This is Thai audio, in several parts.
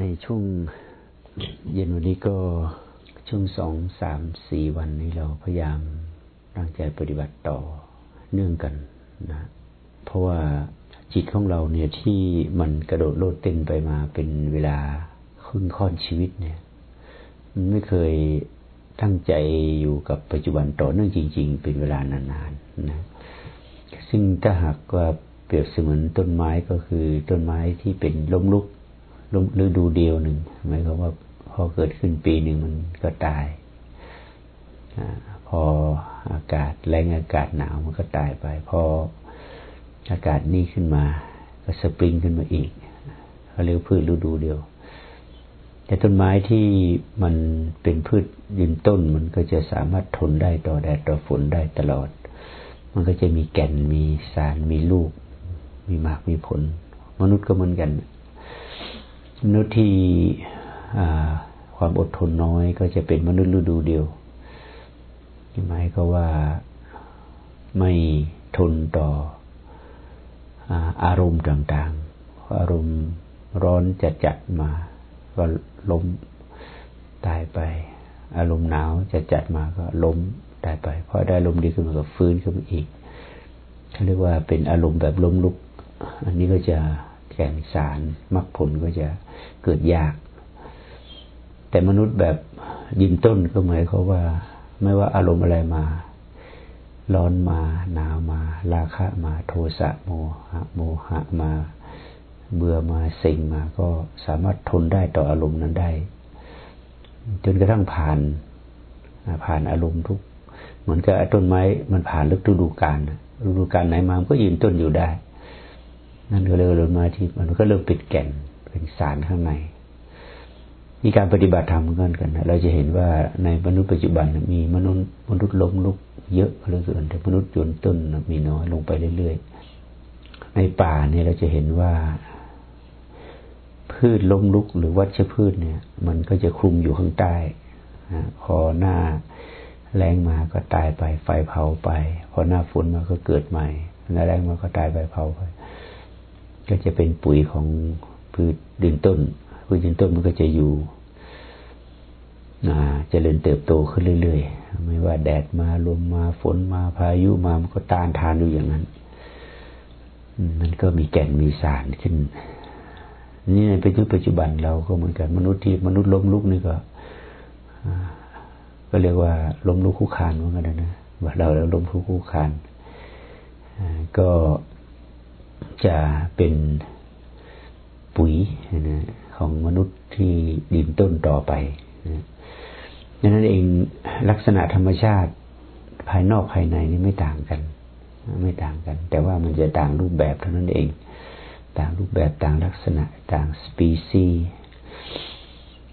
ในช่วงเย็นวันนี้ก็ช่วงสองสามสี่วันนี้เราพยายามตั้งใจปฏิบัติต่อเนื่องกันนะ เพราะว่าจิตของเราเนี่ยที่มันกระโดดโลดเต้นไปมาเป็นเวลาครึ่งค่อนชีวิตเนี่ย มันไม่เคยตั้งใจอยู่กับปัจจุบันต่อเนื่องจริง ๆ เป็นเวลานานๆนะซึ่งถ้าหากว่าเปรียบเสมือนต้นไม้ก็คือต้นไม้ที่เป็นล้มลุก ฤดูเดียวหนึ่งหมายความว่าพอเกิดขึ้นปีหนึ่งมันก็ตายอพออากาศแรงอากาศหนาวมันก็ตายไป พออากาศนี่ขึ้นมา ก็สปริงขึ้นมาอีกเขาเรียกพืชฤดูเดียว แต่ต้นไม้ที่มันเป็นพืชยืนต้นมันก็จะสามารถทนได้ต่อแดดต่อฝนได้ตลอด มันก็จะมีแก่นมีสารมีลูก มีหมากมีผล มนุษย์ก็เหมือนกัน มนุษย์ที่ความอดทนน้อยก็จะเป็นมนุษย์ฤดูเดียวหมายก็ว่าไม่ทนต่ออารมณ์ต่างๆ อารมณ์ร้อนจัดจัดมา ก็ล้มตายไป อารมณ์หนาวจัดจัดมาก็ล้มตายไปพอได้ลมดีขึ้นมาก็ฟื้นขึ้นมาอีกเขาเรียกว่าเป็นอารมณ์แบบล้มลุก อันนี้ก็จะ แก่นสารมรรคผลก็จะเกิดยาก แต่มนุษย์แบบยืนต้นก็หมายเขาว่า ไม่ว่าอารมณ์อะไรมา ร้อนมา หนาวมา ราคะมาโทสะโมหะโมหะมา เบื่อมาเซ็งมาก็สามารถทนได้ต่ออารมณ์นั้นได้ จนกระทั่งผ่านผ่านอารมณ์ทุก เหมือนกับต้นไม้มันผ่านฤดูกาลฤดูกาลไหนมามันก็ยืนต้นอยู่ได้ นั่นก็เลยต้นไม้ที่มันก็เริ่มปิดแก่นเป็นสารข้างในนี่การปฏิบัติธรรมกันกันเราจะเห็นว่าในมนุษย์ปัจจุบันมีมนุษย์มนุษย์ล้มลุกเยอะเหลือเกินแต่มนุษย์ยนต้นมีน้อยลงไปเรื่อยๆ ในป่าเนี่ยเราจะเห็นว่าพืชล้มลุกหรือวัชพืชเนี่ย มันก็จะคลุมอยู่ข้างใต้พอหน้าแรงมาก็ตายไปไฟเผาไป พอหน้าฝนมาก็เกิดใหม่หน้าแรงมาก็ตายไปเผาไป ก็จะเป็นปุ๋ยของพืชดินต้น พืชดินต้นมันก็จะอยู่จเจริญเติบโตขึ้นเรื่อยๆ ไม่ว่าแดดมาลมมาฝนมาพายุมามันก็ต้านทานอยู่อย่างนั้น มันก็มีแก่นมีสารขึ้น นี่ในปัจจุบันเราก็เหมือนกันมนุษย์ที่มนุษย์ล้มลุกนี่ก็ก็เรียกว่าล้มลุกคู่คานเหมือนกันนะว่าเราแล้วล้มลุกคู่คานก็ จะเป็นปุ๋ยนะของมนุษย์ที่ดินต้นต่อไปนะดังนั้นเองลักษณะธรรมชาติภายนอกภายในนี่ไม่ต่างกัน ไม่ต่างกัน แต่ว่ามันจะต่างรูปแบบเท่านั้นเอง ต่างรูปแบบต่างลักษณะต่างสปีซี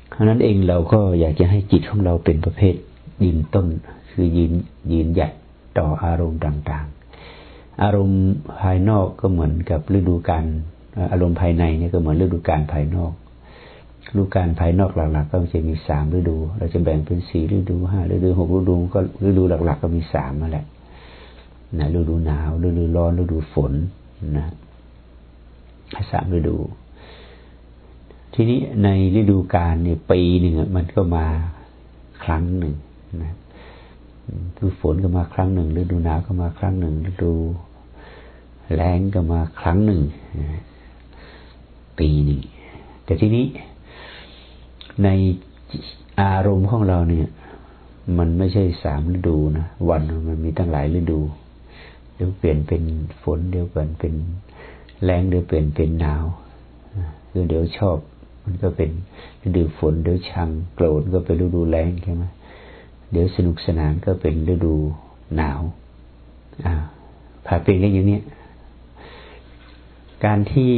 เพราะนั้นเองเราก็อยากจะให้จิตของเราเป็นประเภทยืนต้น คือยืนยืนหยัดต่ออารมณ์ต่าง อารมณ์ภายนอกก็เหมือนกับฤดูกาลอารมณ์ภายในนี่ก็เหมือนฤดูกาลภายนอกฤดูกาลภายนอกหลัก ๆ ก็จะมีสามฤดู เราจะแบ่งเป็นสี่ฤดูห้าฤดูหกฤดูก็ฤดูหลัก ๆ ก็มีสามนั่นแหละนะฤดูหนาวฤดูร้อนฤดูฝนนะสามฤดู ทีนี้ในฤดูกาลเนี่ยปีหนึ่งมันก็มาครั้งหนึ่งนะฤดูฝนก็มาครั้งหนึ่งฤดูหนาวก็มาครั้งหนึ่งฤดู แรงก็มาครั้งหนึ่งปีหนึ่งแต่ทีนี้ในอารมณ์ของเราเนี่ย มันไม่ใช่สามฤดูนะวันมันมีตั้งหลายฤดู เดี๋ยวเปลี่ยนเป็นฝนเดี๋ยวเปลี่ยนเป็นแรงเดี๋ยวเปลี่ยนเป็นหนาวคือเดี๋ยวชอบ มันก็เป็นฤดูฝนเดี๋ยวชังโกรธก็เป็นฤดูแรงใช่ไหมเดี๋ยวสนุกสนานก็เป็นฤดูหนาวอ่าผ่าเปลี่ยนกันอย่างนี้ การที่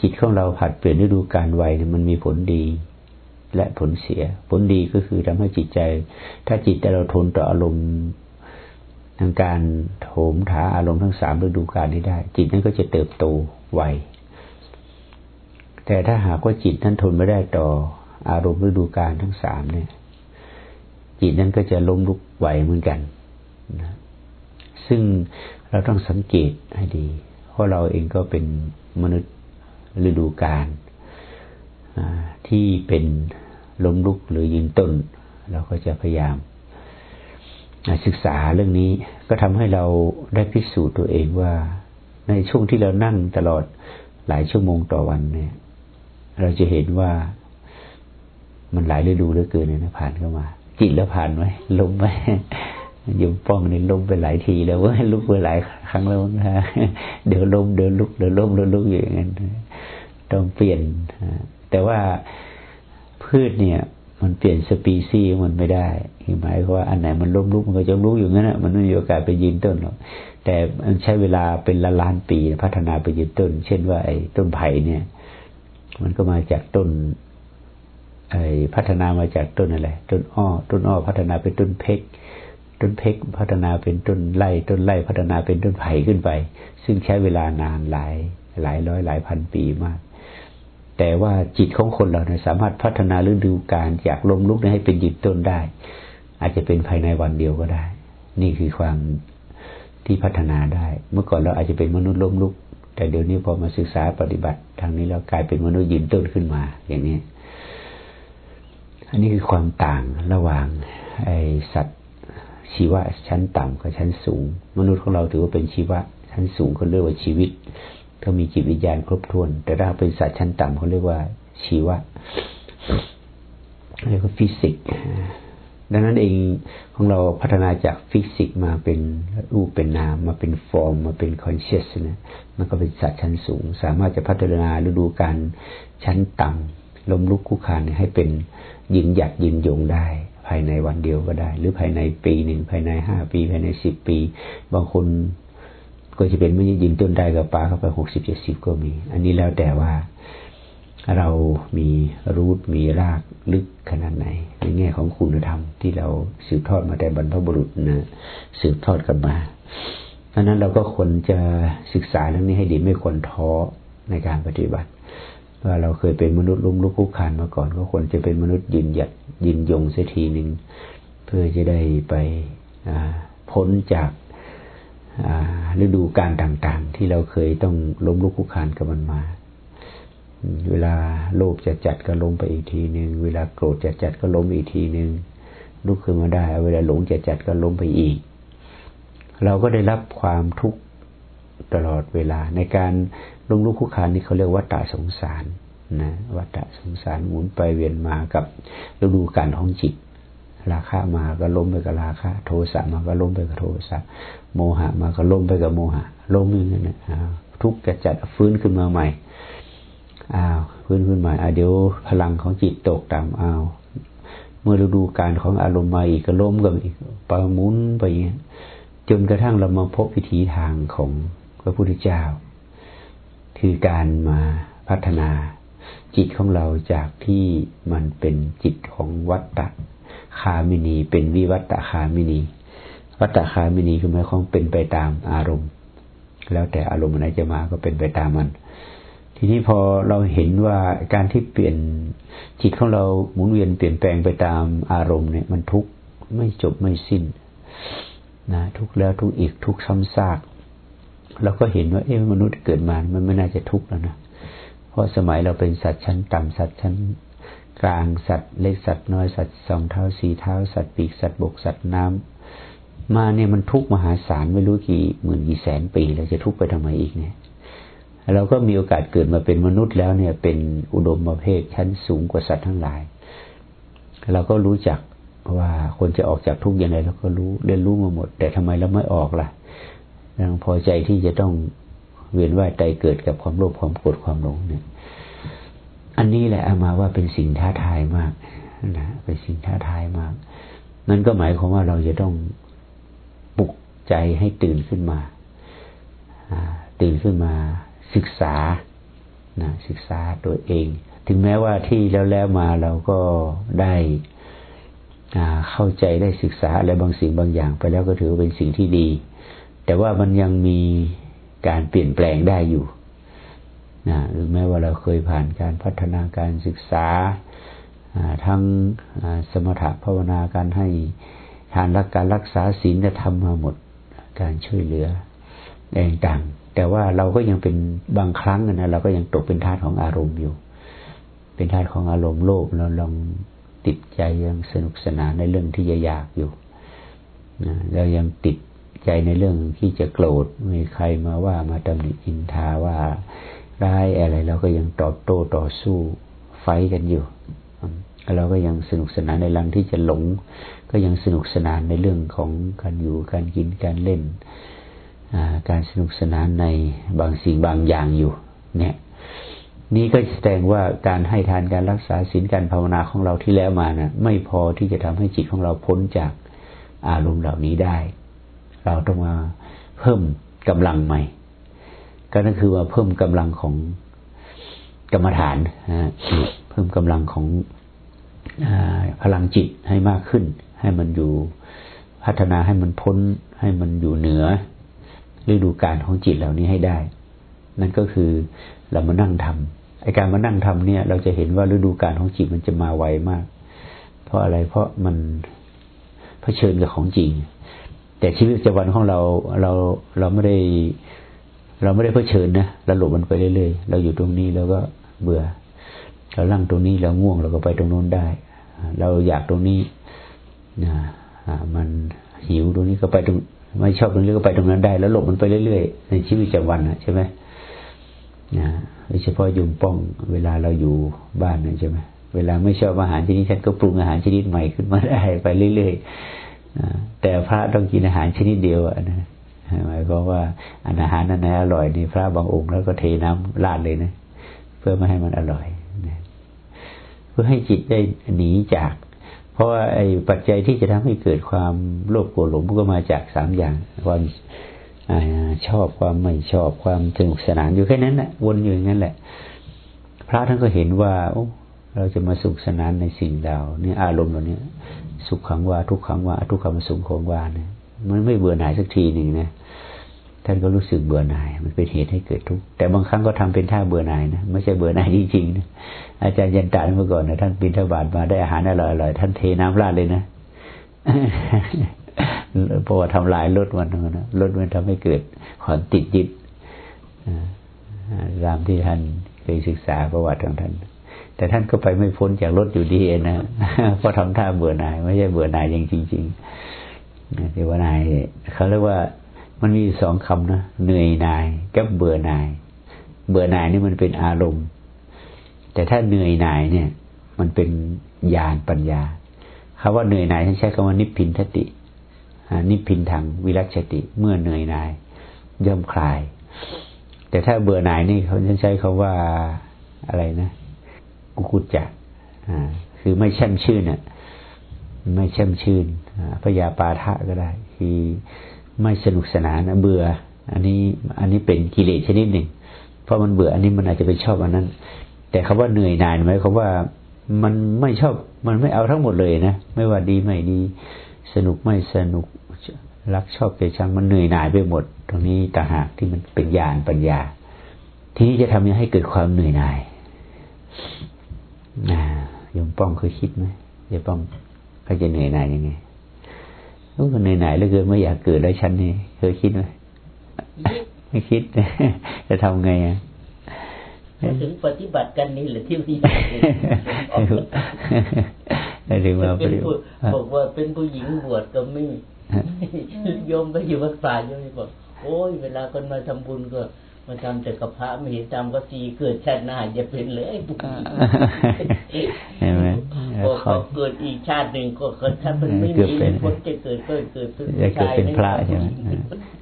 จิตของเราผัดเปลี่ยนฤดูการไวเนี่ยมันมีผลดีและผลเสีย ผลดีก็คือทำให้จิตใจ ถ้าจิตแต่เราทนต่ออารมณ์ทางการโถมถาอารมณ์ทั้งสามฤดูกาลนี้ได้ จิตนั้นก็จะเติบโตไวแต่ถ้าหากว่าจิตนั้นทนไม่ได้ต่ออารมณ์ฤดูกาลทั้งสามเนี่ย จิตนั้นก็จะล้มลุกไหวเหมือนกันนะซึ่งเราต้องสังเกตให้ดี เพราะเราเองก็เป็นมนุษย์ฤดูกาลที่เป็นล้มลุกหรือยืนต้น เราก็จะพยายามศึกษาเรื่องนี้ก็ทำให้เราได้พิสูจน์ตัวเองว่าในช่วงที่เรานั่งตลอดหลายชั่วโมงต่อวันเนี่ย เราจะเห็นว่ามันหลายฤดูเหลือเกินเลยนะผ่านเข้ามา จิตแล้วผ่านไหมล้มไหม ยมป้องนี่ล้มไปหลายทีแล้วว่าลุกไปหลายครั้งแล้วนะเดี๋ยวล้มเดี๋ยวลุกเดี๋ยวล้มเดี๋ยวลุกอย่างนั้นต้องเปลี่ยนแต่ว่าพืชเนี่ย มันเปลี่ยนสปีซีมันไม่ได้หมายความว่าอันไหนมันล้มลุกมันก็จะลุกอยู่งั้นนะมันไม่มีโอกาสไปยืนต้นหรอกแต่มันใช้เวลาเป็นล้านล้านปีพัฒนาไปยืนต้น เช่นว่าไอ้ต้นไผ่เนี่ย มันก็มาจากต้นไอ้พัฒนามาจากต้นอะไรต้นอ้อ ต้นอ้อพัฒนาเป็นต้นเพก ต้นเพกพัฒนาเป็นต้นไร่ต้นไร่พัฒนาเป็นต้นไผ่ขึ้นไป ซึ่งใช้เวลานานหลายหลายร้อยหลายพันปีมาก แต่ว่าจิตของคนเราเนี่ยสามารถพัฒนาฤดูการจากลมลุกให้เป็นยืนต้นได้ อาจจะเป็นภายในวันเดียวก็ได้ นี่คือความที่พัฒนาได้ เมื่อก่อนเราอาจจะเป็นมนุษย์ล้มลุก แต่เดี๋ยวนี้พอมาศึกษาปฏิบัติ ทางนี้เรากลายเป็นมนุษย์ยืนต้นขึ้นมา อย่างนี้ อันนี้คือความต่างระหว่างไอสัตว ชีวะชั้นต่ำกับชั้นสูง มนุษย์ของเราถือว่าเป็นชีวะชั้นสูงเขาเรียกว่าชีวิตเขามีจิตวิญญาณครบถ้วน แต่ถ้าเป็นสัตว์ชั้นต่ำเขาเรียกว่าชีวะเรียกว่าฟิสิกส์ดังนั้นเองของเราพัฒนาจากฟิสิกส์มาเป็นรูปเป็นนามมาเป็นฟอร์ม มาเป็นคอนเชสนะมันก็เป็นสัตว์ชั้นสูง สามารถจะพัฒนาฤดูการชั้นต่ำลมลุกคุกคานให้เป็นยืนหยัดยืนยงได้ ภายในวันเดียวก็ได้ หรือภายในปีหนึ่งภายในห้าปีภายในสิบปี บางคนก็จะเป็นไม่ยืนต้นได้กับปลาเข้าไปหกสิบเจ็ดสิบก็มี อันนี้แล้วแต่ว่าเรามีรูทมีรากลึกขนาดไหน ในแง่ของคุณธรรมที่เราสืบทอดมาแต่บรรพบุรุษนะสืบทอดกันมาเพราะนั้นเราก็ควรจะศึกษาเรื่องนี้ให้ดีไม่ควรท้อในการปฏิบัติ ว่าเราเคยเป็นมนุษย์ลุ่มลุกคุกคานมาก่อน ก็ควรจะเป็นมนุษย์ยืนหยัดยืนยงเสียทีหนึ่งเพื่อจะได้ไปพ้นจากฤดูการต่างๆ ที่เราเคยต้องล้มลุกคุกคานกับมันมา เวลาโลภจะจัดก็ล้มไปอีกทีหนึ่งเวลาโกรธจะจัดก็ล้มอีกทีหนึ่งลุกขึ้นมาได้เวลาหลงจะจัดก็ล้มไปอีก เราก็ได้รับความทุกข์ตลอดเวลาในการ ลงลุกคุกคานนี่เขาเรียกวัฏฏะสงสารนะวัฏฏะสงสารหมุนไปเวียนมากับฤดูการของจิต ราคะมาก็ล้มไปกับราคะโทสะมาก็ล้มไปกับโทสะโมหะมาก็ล้มไปกับโมหะล้มอย่างนั้นนะทุกข์จะจัดฟื้นขึ้นมาใหม่อ้าวพื้นขึ้นมาอ่าเดี๋ยวพลังของจิตตกต่ำอ้าวเมื่อฤดูการของอารมณ์มาอีกก็ล้มกันอีกปามุนไปอย่างนี้จนกระทั่งเรามาพบวิถีทางของพระพุทธเจ้า คือการมาพัฒนาจิตของเราจากที่มันเป็นจิตของวัตตะคามินี เป็นวิวัตตะคามินี วัตตะคามินีคือหมายความเป็นไปตามอารมณ์ แล้วแต่อารมณ์ไหนจะมาก็เป็นไปตามมัน ทีนี้พอเราเห็นว่าการที่เปลี่ยนจิตของเราหมุนเวียนเปลี่ยนแปลงไปตามอารมณ์เนี่ยมันทุกข์ไม่จบไม่สิ้นนะทุกแล้วทุกอีกทุกซ้ำซาก เราก็เห็นว่าเอ๊ะมนุษย์เกิดมา มันไม่น่าจะทุกข์แล้วนะ เพราะสมัยเราเป็นสัตว์ชั้นต่ำสัตว์ชั้น กลางสัตว์ เล็กสัตว์น้อยสัตว์สองเท้าสี่เท้าสัตว์ปีกสัตว์บกสัตว์น้ำมาเนี่ยมันทุกข์มหาศาลไม่รู้กี่หมื่นกี่แสนปีเราจะทุกข์ไปทำไมอีกเนี่ยเราก็มีโอกาสเกิดมาเป็นมนุษย์แล้วเนี่ย เป็นอุดมประเภทชั้นสูงกว่าสัตว์ทั้งหลาย เราก็รู้จักว่าคนจะออกจากทุกข์ยังไงเราก็รู้เรียนรู้มาหมด แต่ทำไมเราไม่ออกล่ะ ยังพอใจที่จะต้องเวียนว่ายใจเกิดกับความโลภความโกรธความหลงเนี่ยอันนี้แหละเอามาว่าเป็นสิ่งท้าทายมากนะเป็นสิ่งท้าทายมาก นั่นก็หมายความว่าเราจะต้องปลุกใจให้ตื่นขึ้นมาตื่นขึ้นมาศึกษานะศึกษาตัวเอง ถึงแม้ว่าที่แล้วแล้วมาเราก็ได้เข้าใจได้ศึกษาอะไรบางสิ่งบางอย่างไปแล้วก็ถือเป็นสิ่งที่ดี แต่ว่ามันยังมีการเปลี่ยนแปลงได้อยู่นะหรือแม้ว่าเราเคยผ่านการพัฒนาการศึกษาทั้งสมถะภาวนาการให้ทานรักการรักษาศีลธรรมมาหมดการช่วยเหลือแดงต่างแต่ว่าเราก็ยังเป็นบางครั้งนะเราก็ยังตกเป็นทาสของอารมณ์อยู่ เป็นธาตุของอารมณ์โลภเราลองติดใจยังสนุกสนานในเรื่องที่ยากอยู่นะเรายังติด ใจในเรื่องที่จะโกรธมีใครมาว่ามาตำหนิอินทาว่าร้ายอะไรเราก็ยังตอบโต้ต่อสู้ไฟกันอยู่เราก็ยังสนุกสนานในรังที่จะหลง ก็ยังสนุกสนานในเรื่องของการอยู่การกินการเล่นการสนุกสนานในบางสิ่งบางอย่างอยู่เนี่ยนี่ก็แสดงว่าการให้ทานการรักษาศีลการภาวนาของเราที่แล้วมานะ่ะ ไม่พอที่จะทำให้จิตของเราพ้นจากอารมณ์เหล่านี้ได้ เราต้องมาเพิ่มกำลังใหม่ ก็นั่นคือว่าเพิ่มกำลังของกรรมฐานเพิ่มกำลังของอพลังจิตให้มากขึ้น ให้มันอยู่พัฒนาให้มันพ้น ให้มันอยู่เหนือฤดูการของจิตเหล่านี้ให้ได้ นั่นก็คือเรามานั่งทำไอการมานั่งทำเนี่ย เราจะเห็นว่าฤดูการของจิตมันจะมาไวมาก เพราะอะไรเพราะมันเผชิญกับของจริง แต่ชีวิตประจำวันของเราเราเราไม่ได้ เราไม่ได้เผชิญนะเราหลบมันไปเรื่อยๆเราอยู่ตรงนี้แล้วก็เบื่อ เราลั่งตรงนี้เราง่วงเราก็ไปตรงโน้นได้ เราอยากตรงนี้นะมันหิวตรงนี้ก็ไปตรงไม่ชอบตรงนี้ก็ไปตรงนั้นได้ แล้วหลบมันไปเรื่อยๆในชีวิตประจำวันนะใช่ไหมนะโดยเฉพาะยุงป้อง เวลาเราอยู่บ้านนะใช่ไหมเวลาไม่ชอบอาหารชนิดฉันก็ปรุงอาหารชนิดใหม่ขึ้นมาได้ไปเรื่อยๆ แต่พระต้องกินอาหารชนิดเดียวนะหมายความว่าอาหารนั้นอร่อยนี่พระบางองค์แล้วก็เทน้ำราดเลยนะ เพื่อไม่ให้มันอร่อยนะเพื่อให้จิตได้หนีจาก เพราะว่าไอ้ปัจจัยที่จะทำให้เกิดความโลภโกรธหลงก็มาจากสามอย่าง ความอชอบความไม่ชอบความสนุกสนานอยู่แค่นั้นแหละวนอยู่อย่างนั้นแหละ พระท่านก็เห็นว่าโอ้เราจะมาสุขสนานในสิ่งดาวนี่อารมณ์เหล่านี้ สุขขังว่าทุกขังว่าทุกขมสุขของว่าเนี่ยมันไม่เบื่อหน่ายสักทีหนึ่งนะท่านก็รู้สึกเบื่อหน่าย มันเป็นเหตุให้เกิดทุกข์แต่บางครั้งก็ทำเป็นท่าเบื่อหน่ายนะไม่ใช่เบื่อหน่ายจริงๆนะอาจารย์ยันตาเมื่อก่อนนะท่านบินทบาทมาได้อาหารอร่อยๆท่านเทน้ำราดเลยนะเพราะว่าทำลายลดมันนะลดมันทำให้เกิดความติดยึดตามที่ท่านเคยศึกษาประวัติของท่าน แต่ท่านก็ไปไม่พ้นจากรถอยู่ดีนะเพราะทำท่าเบื่อหน่าย ไม่ใช่เบื่อหน่ายจริงจริงๆเบื่อหน่ายเขาเรียกว่ามันมีสองคำนะเหนื่อยหน่ายกับเบื่อหน่าย เบื่อหน่ายนี่มันเป็นอารมณ์ แต่ถ้าเหนื่อยหน่ายเนี่ย มันเป็นญาณปัญญาคำว่าเหนื่อยหน่ายท่านใช้คำว่านิพพินทตินิพพินทางวิรัชติ เมื่อเหนื่อยหน่าย ย่อมคลาย แต่ถ้าเบื่อหน่ายนี่เขาจะใช้คาว่าอะไรนะ กุกุจจะคือไม่แช่ำชื่นอะไม่แช่ำชื่นพยาปาทะก็ได้ คือไม่สนุกสนานเบื่อ อันนี้อันนี้เป็นกิเลสชนิดหนึ่ง เพราะมันเบื่อ อันนี้มันอาจจะไปชอบอันนั้น แต่คำว่าเหนื่อยหน่านไหมคำว่ามันไม่ชอบมันไม่เอาทั้งหมดเลยนะไม่ว่าดีไม่ดี สนุกไม่สนุกรักชอบเกลียดชังมันเหนื่อยหน่ายไปหมด ตรงนี้ต่างหากที่มันเป็นญาณปัญญา ทีนี้จะทำยังให้เกิดความเหนื่อยหน่าย นะยมป้องเคยคิดไหมยมป้องเขาจะเหนื่อยหน่ายยังไงรู้มันไหนๆแล้วเกินไม่อยากเกิดแล้วฉันนี่เคยคิดไหมไม่คิดจะทำไงอะถึงปฏิบัติกันนี่แหละที่มีถึงว่าเป็นผู้บอกว่าเป็นผู้หญิงบวชก็ไม่โยมไปอยู่วัดป่าโยมบอกโอ้ยเวลาคนมาทำบุญก็ มาทำแต่กับพระไม่เห็นทำก็สีเกิดชาติหน้าจะเป็นเลยไอ้บุญเห็นไหมพอเขาเกิดอีกชาติหนึ่งก็ถ้ามันไม่มีคนจะเกิดก็เกิดเป็นจะเกิดเป็นพระใช่ไหม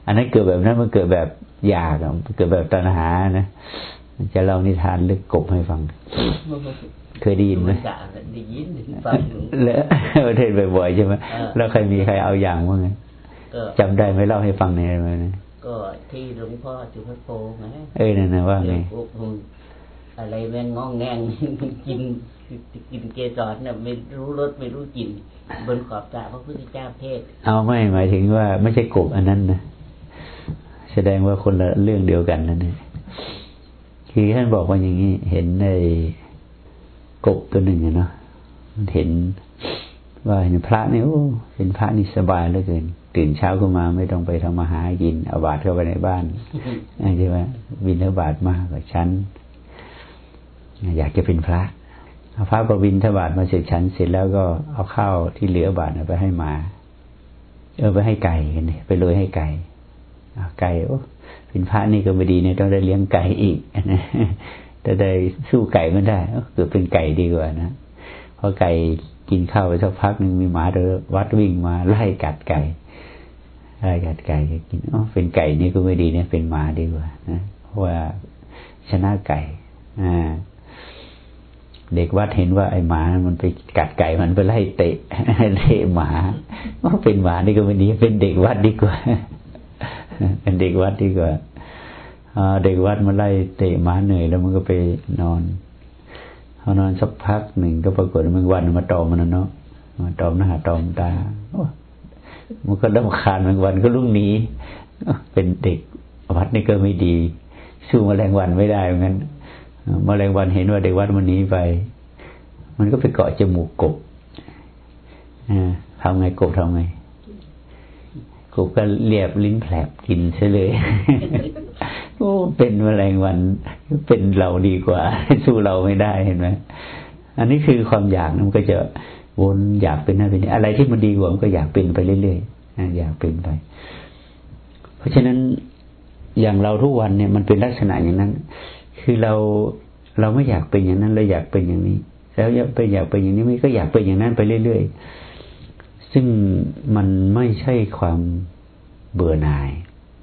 อันนั้นเกิดแบบนั้นมันเกิดแบบอยากเกิดแบบตัณหานะจะเล่านิทานลึกกบให้ฟัง เคยได้ยินไหมได้ยินฟังแล้วประเทศบ่อยๆใช่ไหมแล้วใครมีใครเอาอย่างมั้งจำได้ไหมเล่าให้ฟังในอะไรไหม ก็ที่หลวงพ่อจุฬาโพไงเอ้ยนั่นนะว่าไงอะไรแม่งงองแงงกินกินเกสรเนี่ยไม่รู้รสไม่รู้กลิ่นบนขอบตาพระพุทธเจ้าเทศ เอาไม่หมายถึงว่าไม่ใช่กบอันนั้นนะแสดงว่าคนละเรื่องเดียวกันนั่นเองคือท่านบอกว่าอย่างนี้ เห็นในกบตัวหนึ่งเนาะเห็นว่าเห็นพระนี่โอ้เห็นพระนี่สบายเหลือเกิน ตื่นเช้าขึ้นมาไม่ต้องไปทำมาหากินเอาบาตรเข้าไปในบ้านใช่ไหมบินเอาบาตรมากกว่าฉันอยากจะเป็นพระพระประวินทบาทมาเสร็จฉันเสร็จแล้วก็เอาข้าวที่เหลือบาทไปให้หมา เออไปให้ไก่กันเนี่ยไปโรยให้ไก่ไก่โอ้เป็นพระนี่ก็ไม่ดีเนี่ยต้องได้เลี้ยงไก่อีกนะแต่ได้สู้ไก่ไม่ได้เกิดเป็นไก่ดีกว่านะเพราะไก่กินข้าวไปสักพักหนึ่งมีหมาเดินวัดวิ่งมาไล่กัดไก่ ไล่กัดไก่กินอ๋อเป็นไก่นี่ก็ไม่ดีเนี่ยเป็นหมาดีกว่านะเพราะว่าชนะไก่อ่าเด็กวัดเห็นว่าไอ้หมา มันไปกัดไก่มันไปไล่เตะเตะหมาว่าเป็นหมานี่ก็ไม่ดีเป็นเด็กวัดดีกว่า เป็นเด็กวัดดีกว่าเด็กวัดมาไล่เตะหมาเหนื่อยแล้วมันก็ไปนอนพอนอนสักพักหนึ่งก็ปรากฏมันวันมาตอมมันเนาะมาตอมหน้าตอมตา มันก็ดำคาญมันวันก็ลุกหนีเป็นเด็กวัดนี่ก็ไม่ดี สู้มแมลงวันไม่ได้เหมือนกันมแมลงวันเห็นว่าเด็กวัดมันหนีไป มันก็ไปเกาะจมูกกบทำไงกบทำไง กบก็เรียบลิ้นแผลบกินใช่เลยโอ้เป็นแมลงวันเป็นเราดีกว่า สู้เราไม่ได้เห็นไหมอันนี้คือความอยากมันก็จะ วนอยากเป็นนั่นเป็นนี่อะไรที่มันดีกว่ามันก็อยากเป็นไปเรื่อยๆอยากเป็นไป เพราะฉะนั้นอย่างเราทุกวันเนี่ยมันเป็นลักษณะอย่างนั้น คือเราเราไม่อยากเป็นอย่างนั้นเราอยากเป็นอย่างนี้ แล้วอยากไปอยากเป็นอย่างนี้ไม่ก็อยากเป็นอย่างนั้นไปเรื่อยๆซึ่งมันไม่ใช่ความเบื่อหน่าย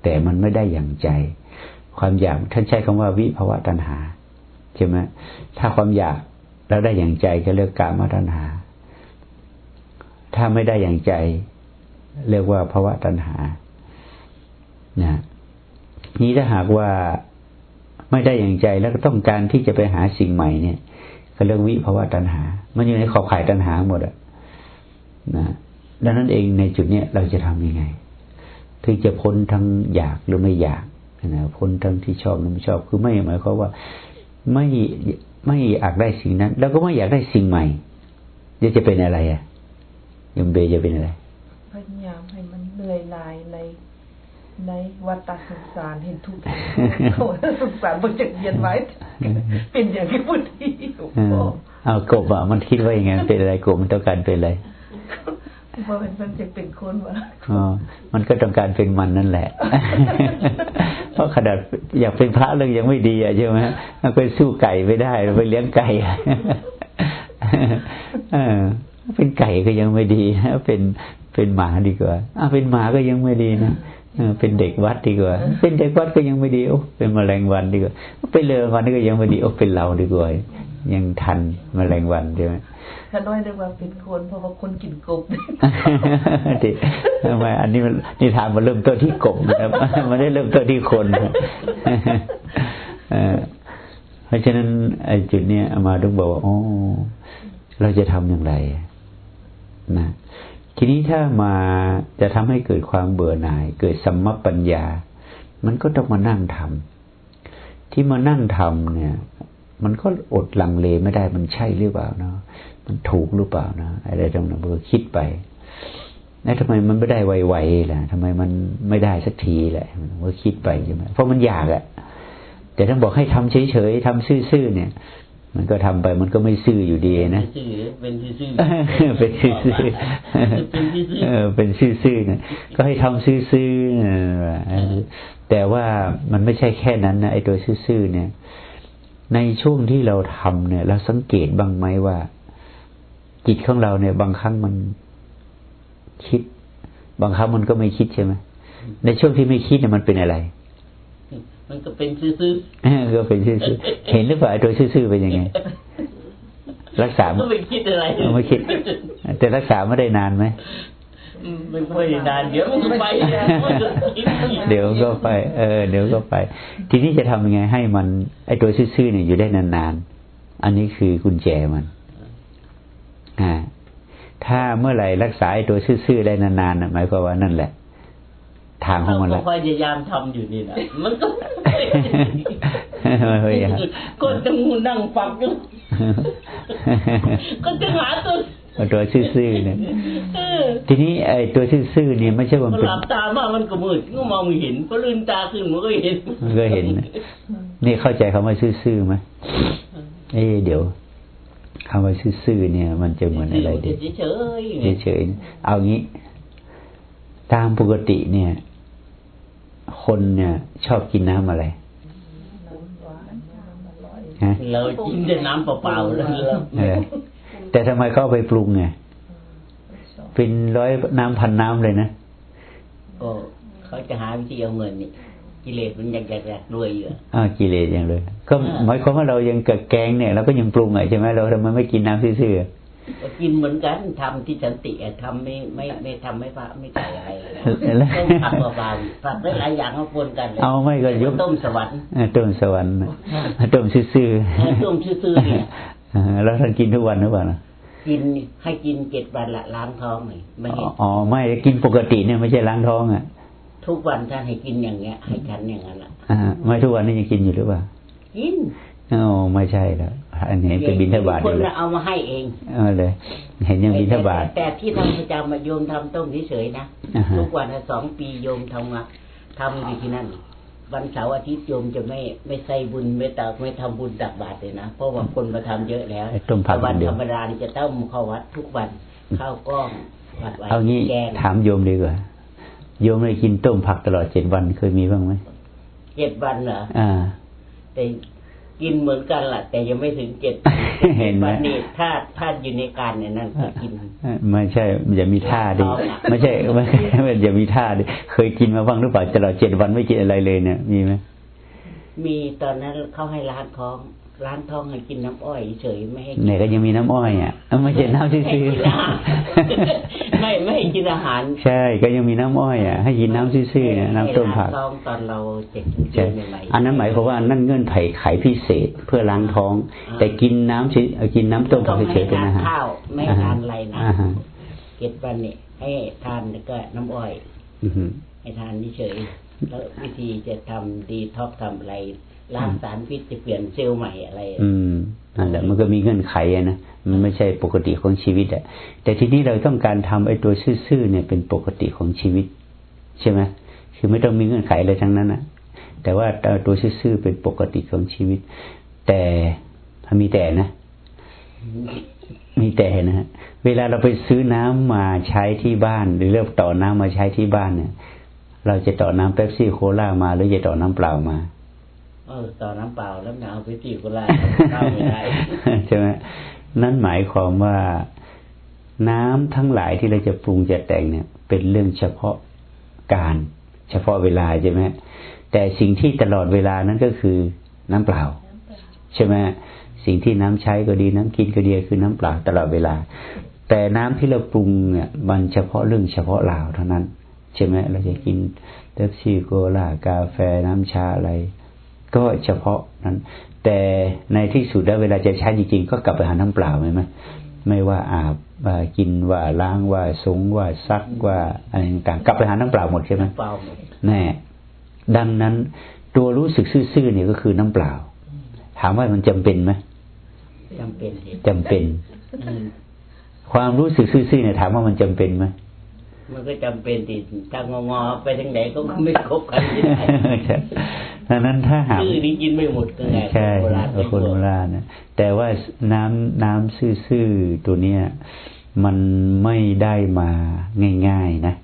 แต่มันไม่ได้อย่างใจ ความอยากท่านใช้คำว่าวิภาวะตัณหาใช่ไหมถ้าความอยากแล้วได้อย่างใจก็เรียกกามตัณหา ถ้าไม่ได้อย่างใจ เรียกว่าภาวะตัณหานะนี้ถ้าหากว่าไม่ได้อย่างใจแล้วก็ต้องการที่จะไปหาสิ่งใหม่เนี่ยก็เรื่องวิภาวะตัณหา มันอยู่ในขอบข่ายตัณหาหมดอะนะดังนั้นเองในจุดเนี้ยเราจะทำยังไง ถึงจะพ้นทั้งอยากหรือไม่อยากนะพ้นทั้งที่ชอบและไม่ชอบ คือไม่หมายความว่าไม่ไม่อยากได้สิ่งนั้น แล้วก็ไม่อยากได้สิ่งใหม่จะจะเป็นอะไรอะ ยมเบจะเป็นอะไรพยายามให้มันเหนื่อยลายในในวัฏสงสารเห็นทุกข์สงสารบนจักเยียนไว้เป็นอย่างที่พูดที่เอากบอะมันคิดว่าอย่างไงเป็นอะไรกบมันต้องการเป็นอะไรพราะมันจะเป็นคนวะอ๋อมันก็ต้องการเป็นมันนั่นแหละ เพราะขนาดอยากเป็นพระเลยยังไม่ดีอะใช่ไหมมันไปสู้ไก่ไม่ได้ไปเลี้ยงไก่เออ เป็นไก่ก็ยังไม่ดีเป็นเป็นหมาดีกว่าอ่าเป็นหมาก็ยังไม่ดีนะเป็นเด็กวัดดีกว่า เป็นเด็กวัดก็ยังไม่ดีโอ้เป็นแมลงวันดีกว่าเป็นเลอวันนี้ก็ยังไม่ดีโอ้เป็นเราดีกว่ายังทันแมลงวันใช่ไหมถ้าน้อยเรียกว่าเป็นคนเพราะว่าคนกินกบดิทำไมอันนี้นี่ทานมาเริ่มต้นที่กบนะครับมันได้เริ่มต้นที่คนเพราะฉะนั้นไอ้จุดเนี้ยมาต้องบอกว่าโอ้เราจะทำอย่างไร นะทีนี้ถ้ามาจะทำให้เกิดความเบื่อหน่าย เกิดสัมมปัญญา มันก็ต้องมานั่งทำที่มานั่งทำเนี่ย มันก็อดลังเลไม่ได้มันใช่หรือเปล่าเนาะมันถูกหรือเปล่านะอะไรตรงนั้นก็คิดไปแล้วทำไมมันไม่ได้ไวๆล่ะทำไมมันไม่ได้สักทีแหละมันก็คิดไปใช่ไหมเพราะมันอยากอะแต่ถ้าบอกให้ทำเฉยๆทำซื่อๆเนี่ย มันก็ทำไปมันก็ไม่ซื่ออยู่ดีนะเป็นซื่อเป็นซื่อเป็นซื่อๆนะก็ให้ทำซื่อๆแต่ว่ามันไม่ใช่แค่นั้นนะไอ้ตัวซื่อๆเนี่ย ในช่วงที่เราทำเนี่ย เราสังเกตบ้างไหมว่า จิตของเราเนี่ย บางครั้งมันคิด บางครั้งมันก็ไม่คิดใช่ไหมในช่วงที่ไม่คิดเนี่ยมันเป็นอะไร มันก็เป็นซื่อๆก็เป็นซื่อๆเห็นหรือเปล่าโดยซื่อๆเป็นยังไง รักษาไม่คิดอะไรไม่คิด แต่รักษาไม่ได้นานไหมไม่ค่อยนานเดี๋ยวมันก็ไปเดี๋ยวก็ไป เออ เดี๋ยวก็ไป ทีนี้จะทำยังไงให้มันไอ้ตัวซื่อๆเนี่ยอยู่ได้นานๆ อันนี้คือกุญแจมันถ้าเมื่อไหร่รักษาไอ้ตัวซื่อๆได้นานๆหมายความว่านั่นแหละ ทางของมันละพยายามทำอยู่นี่นะมันก็พยายามก็จะงูนั่งฟังอยู่ก็จะหาตัวตัวซื่อๆเนี่ยทีนี้ไอ้ตัวซื่อๆเนี่ยไม่ใช่ว่ามันหลับตามามันก็มืดก็มองไม่เห็นพอลืมตาขึ้นมันก็เห็นมันก็เห็นนี่เข้าใจคำว่าซื่อๆไหมเอ้เดี๋ยวคำว่าซื่อๆเนี่ย มันจะเหมือนอะไรเด็เฉยๆไงเฉยๆเอางี้ ตามปกติเนี่ย คนเนี่ย ชอบกินน้ำอะไรน้ำหวานน้ำอร่อยฮะเรากินแต่น้ำเปล่าๆแล้วเราเออแต่ทำไมเขาเอาไปปรุงไงชอบเป็นร้อยน้ำพันน้ำเลยนะก็เขาจะหาวิธีเอาเงินนี่กิเลสมันอยากอยากอยากรวยอยู่อะอ้าวกิเลสอย่างเลย ก็อ่าหมายความว่าเรายังกับแกงเนี่ยเราก็ยังปรุงอะใช่ไหมเราทำไมไม่กินน้ำซื่อก็ กินเหมือนกันทำที่สันติอะทำไม่ไม่ไม่ทำไม่พระไม่ใส่อะไรเลยนะๆแล้วต้มผักเปล่าๆผักหลายๆอย่างเอาปนกันเลยเอาไม่ก็ยกต้มสวรรค์เออต้มสวรรค์น่ะต้มซื่อเออต้มซื่อๆเนี่ยๆอ่าแล้วท่านกินทุกวันหรือเปล่านะกินให้กินเจ็ดวันละล้างท้องหน่อยไม่ให้อ๋อไม่กินปกติเนี่ยไม่ใช่ล้างท้องอะทุกวันท่านให้กินอย่างเงี้ย ให้ฉันอย่างนั้นอะอ่าไม่ทุกวันนี่ยังกินอยู่หรือเปล่ากิน อ๋อไม่ใช่แล้วอันนี้เป็นบิณฑบาตอคนยู่เลยละเอามาให้เองเออเลย เห็นยังบิณฑบาตแต่แต่ที่ทำประจำมาโยมทำต้มเฉยๆนะอ่าฮะทุกวันน่ะสองปีโยมทำมาทำอยู่ที่นั่น วันเสาร์อาทิตย์โยมจะไม่ไม่ใส่บุญไม่ตักไม่ทำบุญตักบาตรเลยนะเพราะว่าคนมาทำเยอะแล้วไอ้ต้มผักแต่วันเดียธวรรมดานี่จะต้มข้าววัดทุกวันข้าวกล้องผัดไว้เอางี้แกงถามโยมดีกว่าโยมได้กินต้มผักตลอดเจ็ดวันเคยมีบ้างไหมเจ็ดวันเหรออ่าแต่ กินเหมือนกันแหละแต่ยังไม่ถึงเจ็ดเห็นไหมวันนี้ถ้าถ้าอยู่ในการเนี่ยนั่นคือกินไม่ใช่มันจะมีท่าดิท้องอะไม่ใช่ไม่ไม่จะมีท่าดิเคยกินมาบ้างหรือเปล่าตลอดเจ็ดวันไม่กินอะไรเลยเนี่ยมีไหมมีตอนนั้นเขาให้ร้านท้อง ร้านท้องให้กินน้ำอ้อยเฉยไม่ให้กินเนี่ยก็ยังมีน้ำอ้อยอะเอ้าไม่ใช่น้ำซื่ให้อกินอาหารไม่ไม่ให้กินอาหารๆใช่ก็ยังมีน้ำอ้อยอะให้กินน้ำซื่อๆเนี่ยน้ำต้มผักให้ร้านท้องตอนเราเจ็ดเดืใช่อนใหม่ๆอันนั้นหมายความว่านั่นเงื่อนไขไขพิเศษเพื่อล้างท้องอ่าแต่กินน้ำเฉยเอ่อกินน้ำต้มผักเฉยๆเป็นอาหารข้าวไม่ทานอะไรนะาฮะเจ็ดวันเนี่ยให้ทานแล้วก็น้ำอ้อยอือฮึให้ทานเฉยๆแล้ววิธีจะทำดีท็อกทำอะไร ล้างสารพิษจะเปลี่ยนเซลล์ใหม่อะไร อืมนั่นแหละมันก็มีเงื่อนไขอะนะมันไม่ใช่ปกติของชีวิตอะแต่ทีนี้เราต้องการทำไอ้ตัวซื่อๆเนี่ยเป็นปกติของชีวิต ใช่ไหมคือไม่ต้องมีเงื่อนไขอะไรทั้งนั้นอะแต่ว่าตัวซื่อๆเป็นปกติของชีวิต แต่มีแต่นะ มีแต่นะฮะเวลาเราไปซื้อน้ำมาใช้ที่บ้าน หรือเลือกต่อน้ำมาใช้ที่บ้านเนี่ย เราจะต่อน้ำเป๊ปซี่โคลามาหรือจะต่อน้ำเปล่ามา ต่อน้ำเปล่าแล้วหนาวไปตีกุหลาบเข้าไม่ได้ใช่ไหมนั่นหมายความว่าน้ำทั้งหลายที่เราจะปรุงจะแต่งเนี่ย เป็นเรื่องเฉพาะการ เฉพาะเวลาใช่ไหมแต่สิ่งที่ตลอดเวลานั้นก็คือน้ำเปล่า ใช่ไหมสิ่งที่น้ำใช้ก็ดีน้ำกินก็ดีคือน้ำเปล่าตลอดเวลา แต่น้ำที่เราปรุงเนี่ยมันเฉพาะเรื่องเฉพาะราวเท่านั้น ใช่ไหมเราจะกินเป๊ปซี่โคลากาแฟน้ำชาอะไร ก็เฉพาะนั้น แต่ในที่สุดแล้วเวลาจะใช้จริงๆ ก็กลับไปหาน้ำเปล่าไหมไหมไม่ว่าอาบว่ากินว่าล้างว่าสงว่าซักว่าอะไรต่างๆกลับไปหาน้ำเปล่าหมดใช่ไหมเปล่าหมดแน่ดังนั้นตัวรู้สึกซื่อๆเนี่ยก็คือน้ำเปล่า ถามว่ามันจำเป็นไหมจำเป็นสิจำเป็นอืมความรู้สึกซื่อๆเนี่ยถามว่ามันจำเป็นไหม มันก็จำเป็นที่ถ้างองอๆไปทางไหนก็ไม่ครบกันที่ไหนใช่ดังนั้นถ้าหากชื่อนี้กินไม่หมดก็ไงใช่โบราณคนโบราณนะแต่ว่าน้ำน้ำซื่อๆตัวเนี้ยมันไม่ได้มาง่ายๆนะ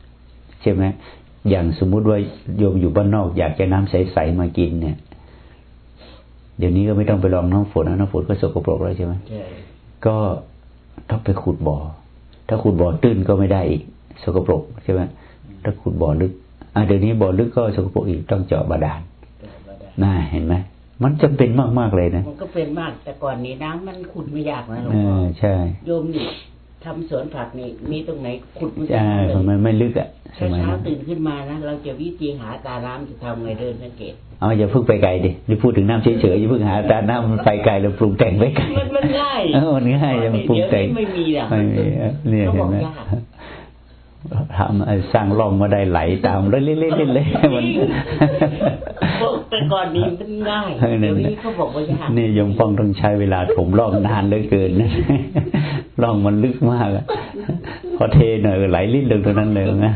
ใช่ไหมอย่างสมมุติว่าโยมอยู่บ้านนอก อยากจะน้ำใสๆมากินเนี่ย เดี๋ยวนี้ก็ไม่ต้องไปลองน้ำฝนนะน้ำฝนก็สกปรกแล้วใช่ไหมใช่ก็ต้องไปขุดบ่อ ถ้าขุดบ่อตื้นก็ไม่ได้อีก สกปรกใช่ไหมถ้าขุดบ่อลึกอะเดี๋ยวนี้บ่อลึกก็สกปรกอีกต้องเจาะบาดาลแต่ว่าได้น่าเห็นไหมมันจำเป็นมากๆเลยนะมันก็เป็นมากแต่ก่อนนี้น้ำมันขุดไม่ยากนะหลวงเอพ่ออใช่โยมนี่ทำสวนผักนี่มีตรงไหนขุดมันใช่เลยมันไม่ลึกอะสเช้ามัยเช้านั้นตื่นขึ้นมานะเราจะวิธีหาตาน้ำจะทำไงเดินสังเกตเอาอย่าเพิ่งไปไกลดินี่พูดถึงน้ำเฉยๆอย่าเพิ่งหาตาน้ำมันไปไกลแล้วปรุงแต่งไปไกลมันมันง่ายเออมันง่ายมันปรุงแต่งเดี๋ยวนี้ไม่มีอะไม่มีเนี่ยเขาเห็บนอกไหมยาก ทำไอ้สร้างร่องมาได้ไหลตามเล่นๆๆๆเลยมันบอกแต่ก่อนนี้มันง่ายเออนั่เดี๋ยนวน่ะนี้เขาบอกว่ายากนี่ยมฟ้องต้องใช้เวลาถมร่องนานเหลือเกินนะร่องมันลึกมากอะพอเทหน่อยก็ไหลลิ้นลงตรงนั้นเลยนะ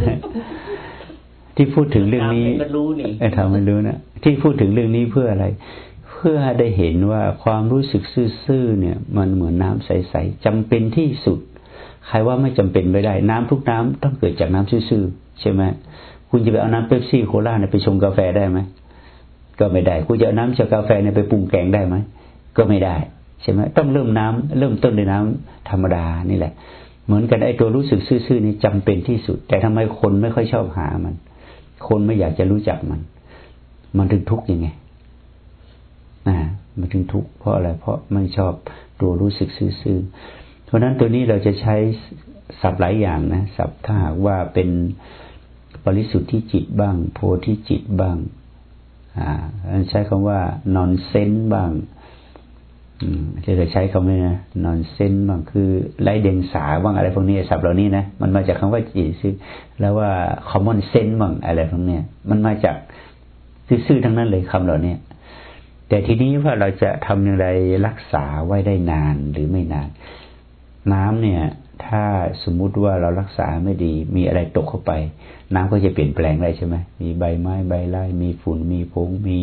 ที่พูดถึงเรื่องนี้ตามให้มันรู้นี่ไอ้ทำไม่รู้นะที่พูดถึงเรื่องนี้เพื่ออะไร เพื่อพื่อให้ได้เห็นว่าความรู้สึกซื่อๆเนี่ย มันเหมือนน้ำใสๆจำเป็นที่สุด ใครว่าไม่จำเป็นไม่ได้ น้ำทุกน้ำต้องเกิดจากน้ำซื่อๆใช่ไหมคุณจะไปเอาน้ำเป๊ปซี่โคลาเนี่ยไปชงกาแฟได้ไหมก็ไม่ได้ คุณจะเอาน้ำจากกาแฟเนี่ยไปปรุงแกงได้ไหมก็ไม่ได้ใช่ไหมต้องเริ่มน้ำเริ่มต้นด้วยน้ำธรรมดานี่แหละ เหมือนกันไอ้ตัวรู้สึกซื่อๆนี่จำเป็นที่สุด แต่ทำไมคนไม่ค่อยชอบหามัน คนไม่อยากจะรู้จักมัน มันถึงทุกข์ยังไงนะมันถึงทุกข์เพราะอะไรเพราะไม่ชอบตัวรู้สึกซื่อๆ เพราะนั้นตัวนี้เราจะใช้ศัพท์หลายอย่างนะศัพท์ถ้าว่าเป็นบริสุทธิจิตบ้าง โพธิจิตบ้างอ่าใช้คำว่านอนเซนบ้างจะเคยใช้คำนี้นะนอนเซนบ้างคือไร้เดียงสาบ้างอะไรพวกนี้ศัพท์เหล่านี้นะมันมาจากคำว่าจิตซึ่แล้วว่า common sense บ้างอะไรพวกนี้มันมาจากซื่อๆทั้งนั้นเลยคำเหล่านี้ยแต่ทีนี้ว่าเราจะทำอย่างไรรักษาไว้ได้นานหรือไม่นาน น้ำเนี่ย ถ้าสมมุติว่าเรารักษาไม่ดี มีอะไรตกเข้าไป น้ำก็จะเปลี่ยนแปลงได้ใช่ไหมมีใบไม้ใบไม้มีฝุ่นมีพงมี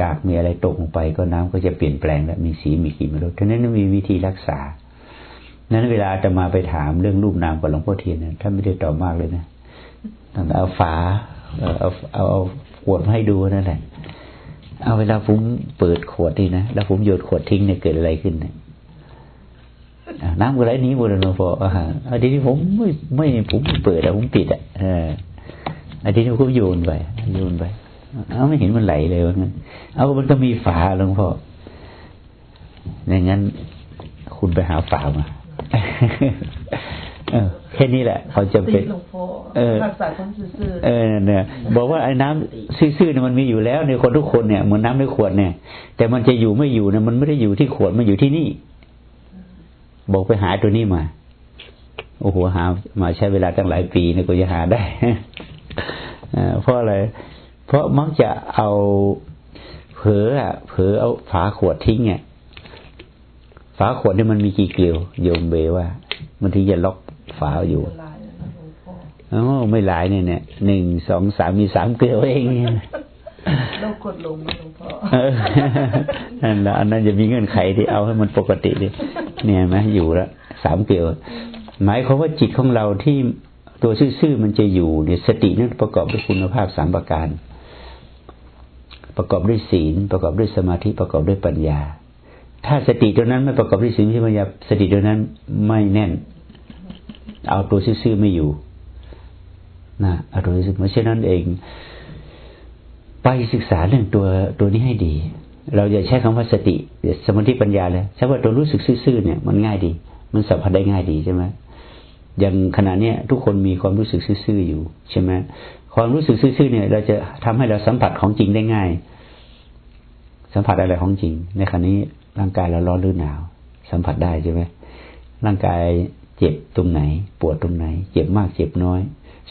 กากมีอะไรตกลงไป ก็น้ำก็จะเปลี่ยนแปลงและมีสีมีกลิ่นมาลดทั้งนั้นมีวิธีรักษา นั้นเวลาจะมาไปถามเรื่องรูปนามกับหลวงพ่อเทียนท่านไม่ได้ตอบมากเลยนะเอาฝาเอาเอาเอาขวดให้ดูนั่นแหละ เอาเวลาผมเปิดขวดนี่นะ แล้วผมโยนขวดทิ้งเนี่ยเกิดอะไรขึ้นเนี่ย น้ำก็ไหลนี้หมดเลยหลวงพ่ออ่าทีนี้ผมไม่ไม่ผมเปิดอะผมปิดอะอ่าอันนี้ผมโยนไปโยนไปเอาไม่เห็นมันไหลเลยว่างั้นเอามันก็มีฝาหลวงพ่ออย่างนั้น คุณไปหาฝามาแค่นี้แหละเขาจะเป็นเออรักษาความซื่อเออเนี่ยบอกว่าไอ้น้ำซื่อๆเนี่ยมันมีอยู่แล้วในคนทุกคนเนี่ยเหมือนน้าในขวดเนี่ย แต่มันจะอยู่ไม่อยู่เนี่ยมันไม่ได้อยู่ที่ขวดมันอยู่ที่นี่ บอกไปหาตัวนี้มา โอ้โหหา มาใช้เวลาตั้งหลายปีเนี่ยก็จะหาได้เพราะอะไร เพราะมักจะเอาเผลออะเผลอเอาฝาขวดทิ้งเนี่ยฝาขวดนี่มันมีกี่เกลียวโยมเบว่ามันถึงจะล็อกฝาอยู่อ๋อไม่หลายเนี่ยเนี่ยหนึ่งสองสามมีสามเกลียวเอง เรากดลงหลวงพ่อนั่นแหละอันนั้นจะมีเงื่อนไขที่เอาให้มันปกติดิเนี่ยไหมอยู่ละสามเกลียวหมายความว่าจิตของเราที่ตัวซื่อๆมันจะอยู่เนี่ยสตินั้นประกอบด้วยคุณภาพสามประการ ประกอบด้วยศีล ประกอบด้วยสมาธิประกอบด้วยปัญญา ถ้าสติตัวนั้นไม่ประกอบด้วยศีลที่ปัญญาสติตัวนั้นไม่แน่น เอาตัวซื่อๆไม่อยู่นะเอาตัวซื่อเพราะฉะนั้นเอง ไปศึกษาเรื่องตัวตัวนี้ให้ดี เราอย่าใช้คำว่าสติ สมาธิปัญญาเลยใช้ว่าตัวรู้สึกซื่อๆเนี่ยมันง่ายดี มันสัมผัสได้ง่ายดีใช่ไหมอย่างขณะเนี้ยทุกคนมีความรู้สึกซื่อๆอยู่ใช่ไหมความรู้สึกซื่อๆเนี่ย เราจะทำให้เราสัมผัสของจริงได้ง่าย สัมผัสอะไรของจริง ในขณะนี้ร่างกายเราร้อนหรือหนาว สัมผัสได้ใช่ไหมร่างกายเจ็บตรงไหน ปวดตรงไหน เจ็บมากเจ็บน้อย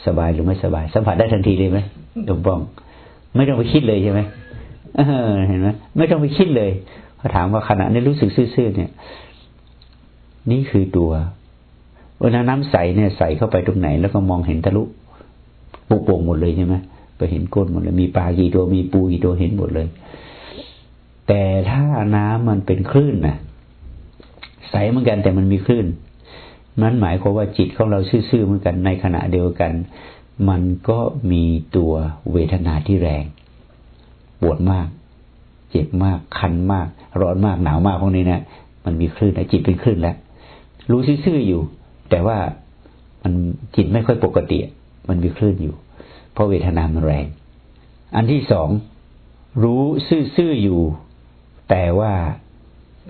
สบายหรือไม่สบาย สัมผัสได้ทันทีเลยไหมตรงบ้อง ไม่ต้องไปคิดเลยใช่ไหมเห็นไหมไม่ต้องไปคิดเลยเขาถามว่าขณะนี้รู้สึกซื่อๆเนี่ย นี่คือตัวเวลาน้ำใสเนี่ยใสเข้าไปตรงไหน แล้วก็มองเห็นทะลุปุโป่งหมดเลยใช่ไหมไปเห็นก้นหมดเลย มีปลากี่ตัวมีปูกี่ตัวเห็นหมดเลย แต่ถ้าน้ำมันเป็นคลื่นนะใสเหมือนกันแต่มันมีคลื่นนั้นหมายความว่าจิตของเราซื่อๆเหมือนกันในขณะเดียวกัน มันก็มีตัวเวทนาที่แรง ปวดมาก เจ็บมาก คันมาก ร้อนมากหนาวมากพวกนี้นะมันมีคลื่นนะจิตเป็นคลื่นแล้ว รู้ซื่อๆอยู่ แต่ว่ามันจิตไม่ค่อยปกติ มันมีคลื่นอยู่ เพราะเวทนามันแรง อันที่สองรู้ซื่อๆอยู่ แต่ว่า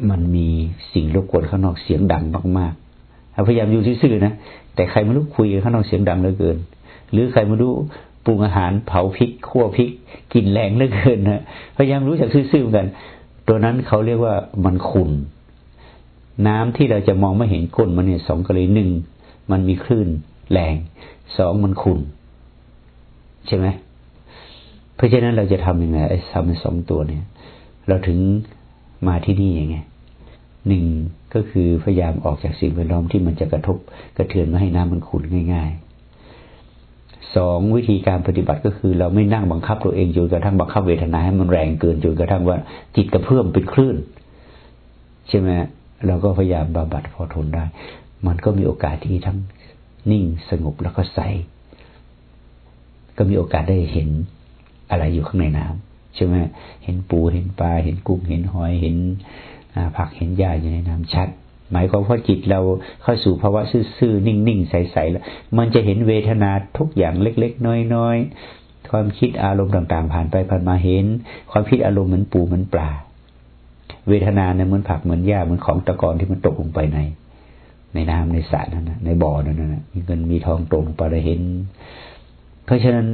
มันมีสิ่งรบกวนข้างนอกเสียงดังมากๆพยายามอยู่ซื่อๆนะแต่ใครไม่รู้คุยข้างนอกเสียงดังเหลือเกิน หรือใครม่รู้ปรุงอาหารเผาพริกคั่วพริกกลิ่นแรงเหลือเกินนะพยายามรู้จักซื่อๆกัน ตัวนั้นเขาเรียกว่ามันขุนน้ำที่เราจะมองไม่เห็นก้นมันเนี่ยสองกรณีหนึ่งมันมีคลื่นแรงสองมันขุนใช่ไหมเพราะฉะนั้นเราจะทำยังไงไอ้ทำเป็นสองตัวเนี่ย เราถึงมาที่นี่ยังไงหนึ่งก็คือพยายามออกจากสิ่งแวดล้อมที่มันจะกระทบกระเทือนไม่ให้น้ำมันขุ่นง่ายๆ สองวิธีการปฏิบัติก็คือ เราไม่นั่งบังคับตัวเองจนกระทั่งบังคับเวทนาให้มันแรงเกินจนกระทั่งว่าจิตกระเพื่อมเป็นคลื่น ใช่ไหมเราก็พยายามบำบัดพอทนได้ มันก็มีโอกาสที่ทั้งนิ่งสงบแล้วก็ใส ก็มีโอกาสได้เห็นอะไรอยู่ข้างในน้ำใช่ไหมเห็นปูเห็นปลาเห็นกุ้งเห็นหอยเห็นผักเห็นหญ้าอยู่ในน้ำชัด หมายความว่าจิตเราเข้าสู่ภาวะซื่อๆนิ่งๆใสๆแล้วมันจะเห็นเวทนาทุกอย่างเล็ก ๆ น้อยๆความคิดอารมณ์ต่างๆ ผ่านไปผ่านมาเห็น ความคิดอารมณ์เหมือนปูเหมือนปลา เวทนาเนี่ยเหมือนผักเหมือนหญ้าเหมือนของตะกอนที่มันตกลงไปใน ในน้ำในสระนั่นนะในบ่อนั่นนะมีเงินมีทองตกลงไปเราเห็น เพราะฉะนั้น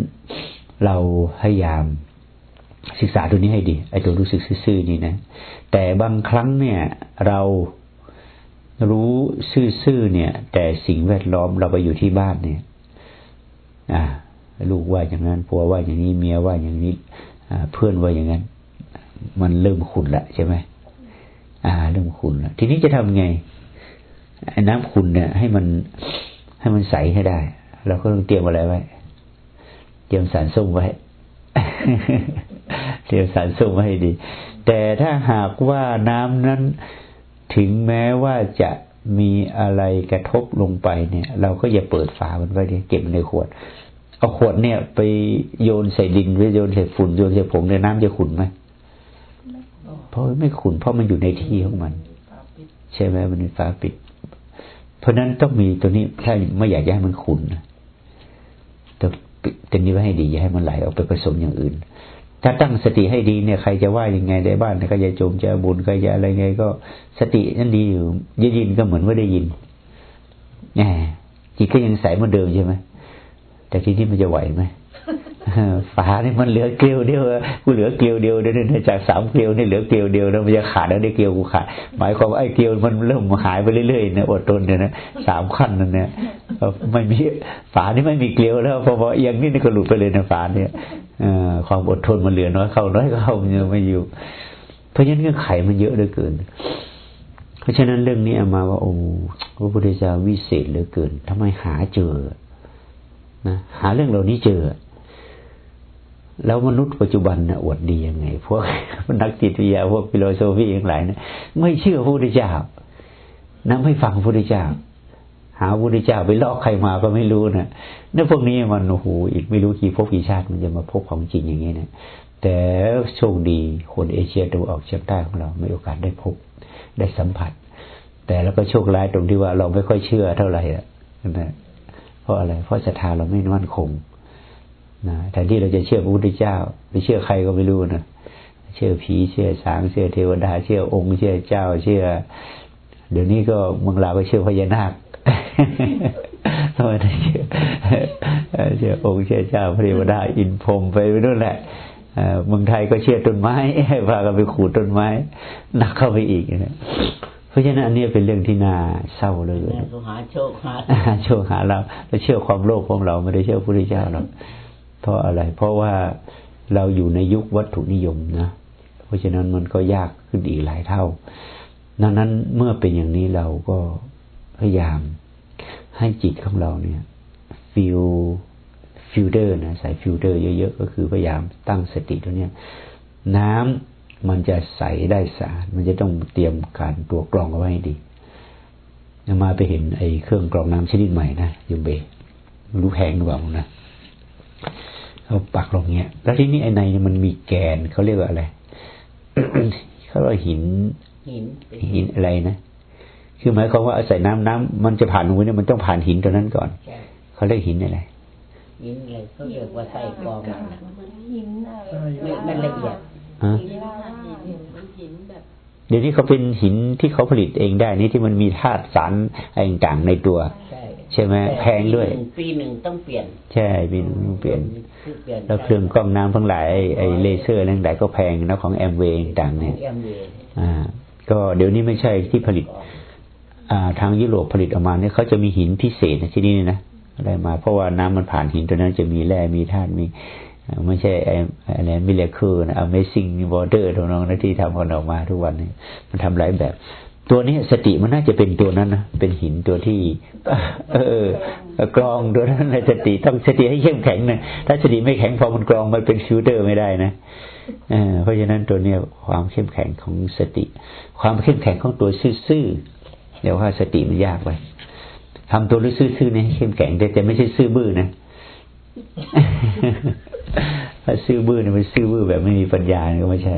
เราพยายามศึกษาตัวนี้ให้ดีไอ้ตัวรู้สึกซื่อๆนี่นะ แต่บางครั้งเนี่ย เรา รู้ซื่อๆเนี่ย แต่สิ่งแวดล้อมเราไปอยู่ที่บ้านเนี่ย อ่า ลูกว่าอย่างนั้นผัวว่าอย่างนี้เมียว่าอย่างนี้เพื่อนว่าอย่างนั้น มันเริ่มขุ่นละใช่ไหมอ่า เริ่มขุ่นละทีนี้จะทำไงน้ำขุ่นเนี่ย ให้มันให้มันใสให้ได้เราก็ต้องเตรียมอะไรไว้ เตรียมสารส้มไว้ เตรียมสารส้มไว้ให้ดี แต่ถ้าหากว่าน้ำนั้น ถึงแม้ว่าจะมีอะไรกระทบลงไปเนี่ย เราก็อย่าเปิดฝามันไว้ดิเก็บในขวด เอาขวดเนี่ย ไปโยนใส่ดินไปโยนใส่ฝุ่นโยนใส่ผงในน้ำจะขุ่นไหมเพราะไม่ขุ่นเพราะมันอยู่ในที่ของมัน ใช่ไหมมันมีฝาปิด เพราะนั้นต้องมีตัวนี้ถ้าไม่อยากให้มันขุ่นต้องตัวนี้ไว้ให้ดีอย่าให้มันไหลออกไปผสมอย่างอื่น ถ้าตั้งสติให้ดีเนี่ยใครจะว่ายังไงในบ้านใครจะโจมจะบุญใครจะอะไรไง ก็สตินั่นดีอยู่ยินยินก็เหมือนว่าได้ยินแหมจิตก็ยังใสเหมือนเดิมใช่ไหมแต่ทีนี้มันจะไหวไหม ฝาเนี่ยมันเหลือเกลียวเดียวกูเหลือเกลียวเดียวเดี๋ยวจากสามเกลียวนี่เหลือเกลียวเดียวแล้วมันจะขาดแล้วได้เกลียวกูขาดหมายความว่าไอ้เกลียวมันเริ่มหายไปเรื่อยๆนะอดทนเนี่ยนะสามขั้นนั่นเนี่ยไม่มีฝานี่ไม่มีเกลียวแล้วพอพออย่างนี้นี่ก็หลุดไปเลยนะฝาเนี่ยความอดทนมันเหลือน้อยเข้าน้อยเข้ามันยังไม่อยู่ เพราะฉะนั้นเงื่อนไขมันเยอะเหลือเกิน เพราะฉะนั้นเรื่องนี้มาว่าโอ้พระพุทธเจ้าวิเศษเหลือเกินทำไมหาเจอนะหาเรื่องเหล่านี้เจอ แล้วมนุษย์ปัจจุบันนะอวดดียังไง พวกนักจิตวิทยาพวกฟิโลโซฟีอย่างไรนะไม่เชื่อพระพุทธเจ้านะไม่ฟังพระพุทธเจ้า หาพระพุทธเจ้าไปลอกใครมาก็ไม่รู้นะเนี่ยพวกนี้มันโอ้โหอีกไม่รู้กี่พบกี่ชาติมันจะมาพบของจริงอย่างนี้นะแต่โชคดีคนเอเชียตะวันออกเฉียงใต้ของเราไม่โอกาสได้พบได้สัมผัส แต่แล้วก็โชคร้ายตรงที่ว่าเราไม่ค่อยเชื่อเท่าไหร่อะนะเพราะอะไร เพราะศรัทธาเราไม่มั่นคง นะแทนที่เราจะเชื่อพระพุทธเจ้าไปเชื่อใครก็ไม่รู้นะเชื่อผีเชื่อสางเชื่อเทวดา เชื่อองค์ เชื่อเจ้า เชื่อ เดี๋ยวนี้ก็เมืองลาวก็เชื่อพญานาคทำไมถึงเชื่อเชื่อองค์เชื่อเจ้าพระเทวดาอินพรมไปนู่นแหละเมืองไทยก็เชื่อต้นไม้พากันไปขูดต้นไม้หนักเข้าไปอีกนะเพราะฉะนั้นอันนี้เป็นเรื่องที่น่าเศร้าเลยหาโชคหาโชคหาเราเราเชื่อความโลภของเราไม่ได้เชื่อพระพุทธเจ้าหรอก เพราะอะไร เพราะว่าเราอยู่ในยุควัตถุนิยมนะ เพราะฉะนั้นมันก็ยากขึ้นอีกหลายเท่า ดังนั้นเมื่อเป็นอย่างนี้เราก็พยายามให้จิตของเราเนี่ย fil filter นะใส่ฟิลเดอร์เยอะๆ ก็คือพยายามตั้งสติตัวเนี้ยน้ำมันจะใสได้สะอาดมันจะต้องเตรียมการตัวกรองเอาไว้ให้ดีมาไปเห็นไอ้เครื่องกรองน้ำชนิดใหม่นะยูเบรู้แพงหรือเปล่านะ เขาปักลงเงี้ย แล้วที่นี่ไอ้ในมันมีแกนเขาเรียกว่าอะไรเขาเรียกหิน หินหินอะไรนะคือหมายความว่าอาศัยน้ำน้ำมันจะผ่านตรงนี้มันต้องผ่านหินตัวนั้นก่อนเขาเรียกหินอะไรหินอะไรเขาเรียกว่าไส้กรองหินไม่ไม่ละเอียดเดี๋ยวนี้เขาเป็นหินที่เขาผลิตเองได้นี่ที่มันมีธาตุสารอะไรต่างในตัว ใช่ไหมแพงด้วยปีหนึ่งต้องเปลี่ยน ใช่ปีหนึ่งต้องเปลี่ยน แล้วเครื่องกล้องน้ำทั้งหลายไอ้เลเซอร์ทั้งหลายก็แพงนะของแอมเวย์ต่างเนี่ยอ่า ก็เดี๋ยวนี้ไม่ใช่ที่ผลิต อ่า ทางยุโรปผลิตออกมาเนี่ยเขาจะมีหินพิเศษนะที่นี่นะอะไรมา เพราะว่าน้ำมันผ่านหินตัวนั้นจะมีแร่มีธาตุมีไม่ใช่อะไรมิเลคือนะ Amazing Water ตรงน้องนะที่ทำกันออกมาทุกวันนี้มันทำหลายแบบ ตัวนี้สติมันน่าจะเป็นตัวนั้นนะเป็นหินตัวที่ เออกรองตัวนั้นในสติต้องสติให้เข้มแข็งนะถ้าสติไม่แข็งพอมันกรองมันเป็นฟิลเตอร์ไม่ได้นะเพราะฉะนั้นตัวเนี้ยความเข้มแข็งของสติ ความเข้มแข็งของตัวซื่อๆเดี๋ยวว่าสติมันยากไปทำตัวรู้ซื่อๆนี่ให้เข้มแข็งแต่แต่ไม่ใช่ซื่อบื้อนะถ้าซื่อบื้อเนี่ยมันซื่อบื้อแบบไม่มีปัญญาก็ไม่ใช่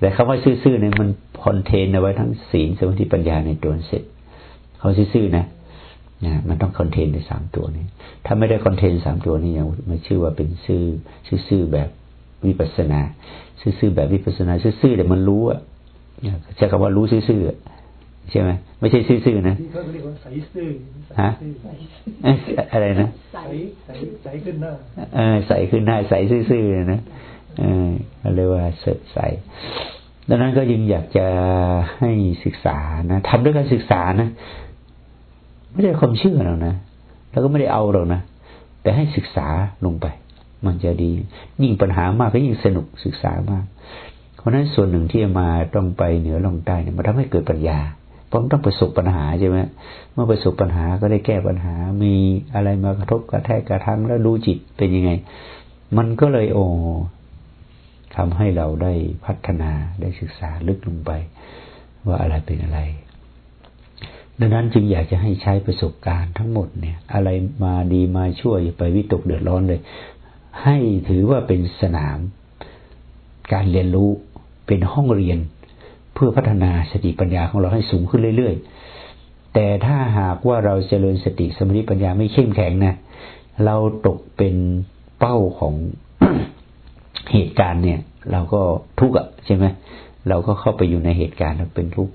แต่คำว่าซื่อๆเนี่ยมัน contain เอาไว้ทั้งศีลสมาธิปัญญาในตัวเสร็จเขาซื่อๆนะนะมันต้องคอนเทนในสามตัวนี้ ถ้าไม่ได้คอนเทนสามตัวนี้ยังไม่ชื่อว่าเป็นซื่อซื่อแบบวิปัสนาซื่อแบบวิปัสนาซื่อแต่มันรู้อะใช้คำว่ารู้ซื่อใช่ไหมไม่ใช่ซื่อๆนะที่เขาเรียกว่าใสซื่อฮะอะไรนะใสใสใสขึ้นหน้าเออใสขึ้นหน้าใสซื่อๆนะ เออเรียกว่าเสดใสดังนั้นก็ยังอยากจะให้ศึกษานะทำด้วยการศึกษานะ ไม่ได้ความเชื่อหรอกนะ แล้วก็ไม่ได้เอาหรอกนะ แต่ให้ศึกษาลงไป มันจะดี ยิ่งปัญหามากก็ยิ่งสนุกศึกษามาก เพราะนั้นส่วนหนึ่งที่มาต้องไปเหนือลงใต้เนี่ยมันทำให้เกิดปัญญาเพราะมันต้องประสบปัญหาใช่ไหมเมื่อประสบปัญหาก็ได้แก้ปัญหา มีอะไรมากระทบกระแทกกระทั่งแล้วดูจิตเป็นยังไง มันก็เลยโอ้ ทำให้เราได้พัฒนาได้ศึกษาลึกลงไปว่าอะไรเป็นอะไร ดังนั้นจึงอยากจะให้ใช้ประสบการณ์ทั้งหมดเนี่ย อะไรมาดีมาช่วยอย่าไปวิตกเดือดร้อนเลย ให้ถือว่าเป็นสนาม การเรียนรู้เป็นห้องเรียน เพื่อพัฒนาสติปัญญาของเราให้สูงขึ้นเรื่อยๆ แต่ถ้าหากว่าเราเจริญสติสมาธิปัญญาไม่เข้มแข็งนะเราตกเป็นเป้าของ เหตุการณ์เนี่ย เราก็ทุกข์ใช่ไหมเราก็เข้าไปอยู่ในเหตุการณ์เราเป็นทุกข์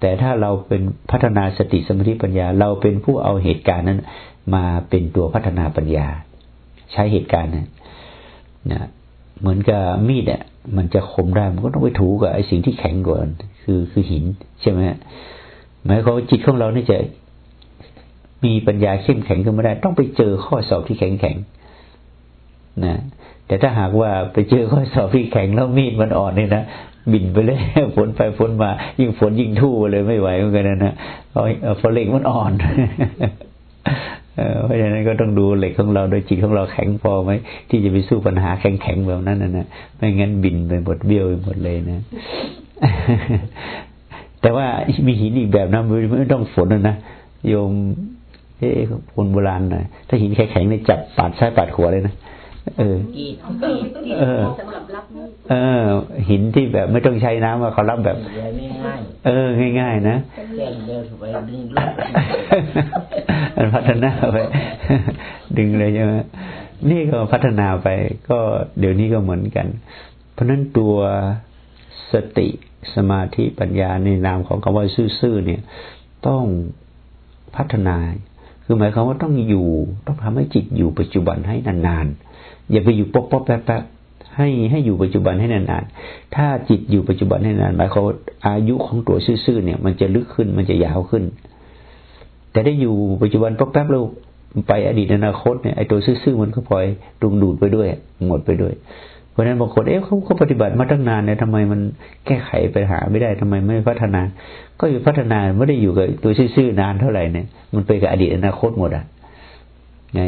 แต่ถ้าเราเป็นพัฒนาสติสมาธิปัญญา เราเป็นผู้เอาเหตุการณ์นั้น มาเป็นตัวพัฒนาปัญญา ใช้เหตุการณ์นะนะเหมือนกับมีดอะมันจะคมได้มันก็ต้องไปถูกับไอ้สิ่งที่แข็งกว่าคือคือหินใช่ไหมหมายความว่าจิตของเราเนี่ยจะมีปัญญาเข้มแข็งขึ้นม่ได้ ต้องไปเจอข้อสอบที่แข็งแข็งนะ แต่ถ้าหากว่าไปเจอข้อสอบที่แข็งแล้วมีดมันอ่อนเนี่ยนะบินไปเลยฝนไปฝนมา ยิ่งฝนยิ่งทู่เลยไม่ไหวเหมือนกันนะเพราะเหล็กมันอ่อนเพราะฉะนั้นก็ต้องดูเหล็กของเราโดยจิตของเราแข็งพอไหมที่จะไปสู้ปัญหาแข็งๆแบบนั้นนะนะไม่งั้นบินไปหมดเบี้ยวไปหมดเลยนะแต่ว่ามีหินอีกแบบนะไม่ต้องฝนนะโยมเอ้คนโบราณนะถ้าหินแข็งๆเนี่ยจับปาดซ้ายปาดขวาเลยนะ เออเออเออ หินที่แบบไม่ต้องใช้น้ำเขารับแบบ เออ ง่ายๆนะมันพัฒนาไป ดึงเลยใช่ไหมนี่ก็พัฒนาไปก็เดี๋ยวนี้ก็เหมือนกัน เพราะนั้นตัวสติสมาธิปัญญาในนามของคำว่าซื่อๆเนี่ย ต้องพัฒนา คือหมายความว่าต้องอยู่ต้องทำให้จิตอยู่ปัจจุบันให้นานๆ อย่าไปอยู่ป๊อปป๊อปแป๊บแป๊บให้ให้อยู่ปัจจุบันให้นานๆ ถ้าจิตอยู่ปัจจุบันให้นานหมายความอายุของตัวซื่อๆเนี่ยมันจะลึกขึ้นมันจะยาวขึ้น แต่ได้อยู่ปัจจุบันป๊อปแป๊บแล้วไปอดีตอนาคตเนี่ยไอ้ตัวซื่อๆมันก็พลอยดุงดูดไปด้วย หมดไปด้วย ราะฉะนั้นบางคนเอ๊ะเขาเขาปฏิบัติมาตั้งนานเนี่ยทำไมมันแก้ไขปัญหาไม่ได้ทำไมไม่พัฒนา ก็อยู่พัฒนาไม่ได้อยู่กับตัวซื่อๆนานเท่าไหร่เนี่ยมันไปกับอดีตอนาคตหมดอะ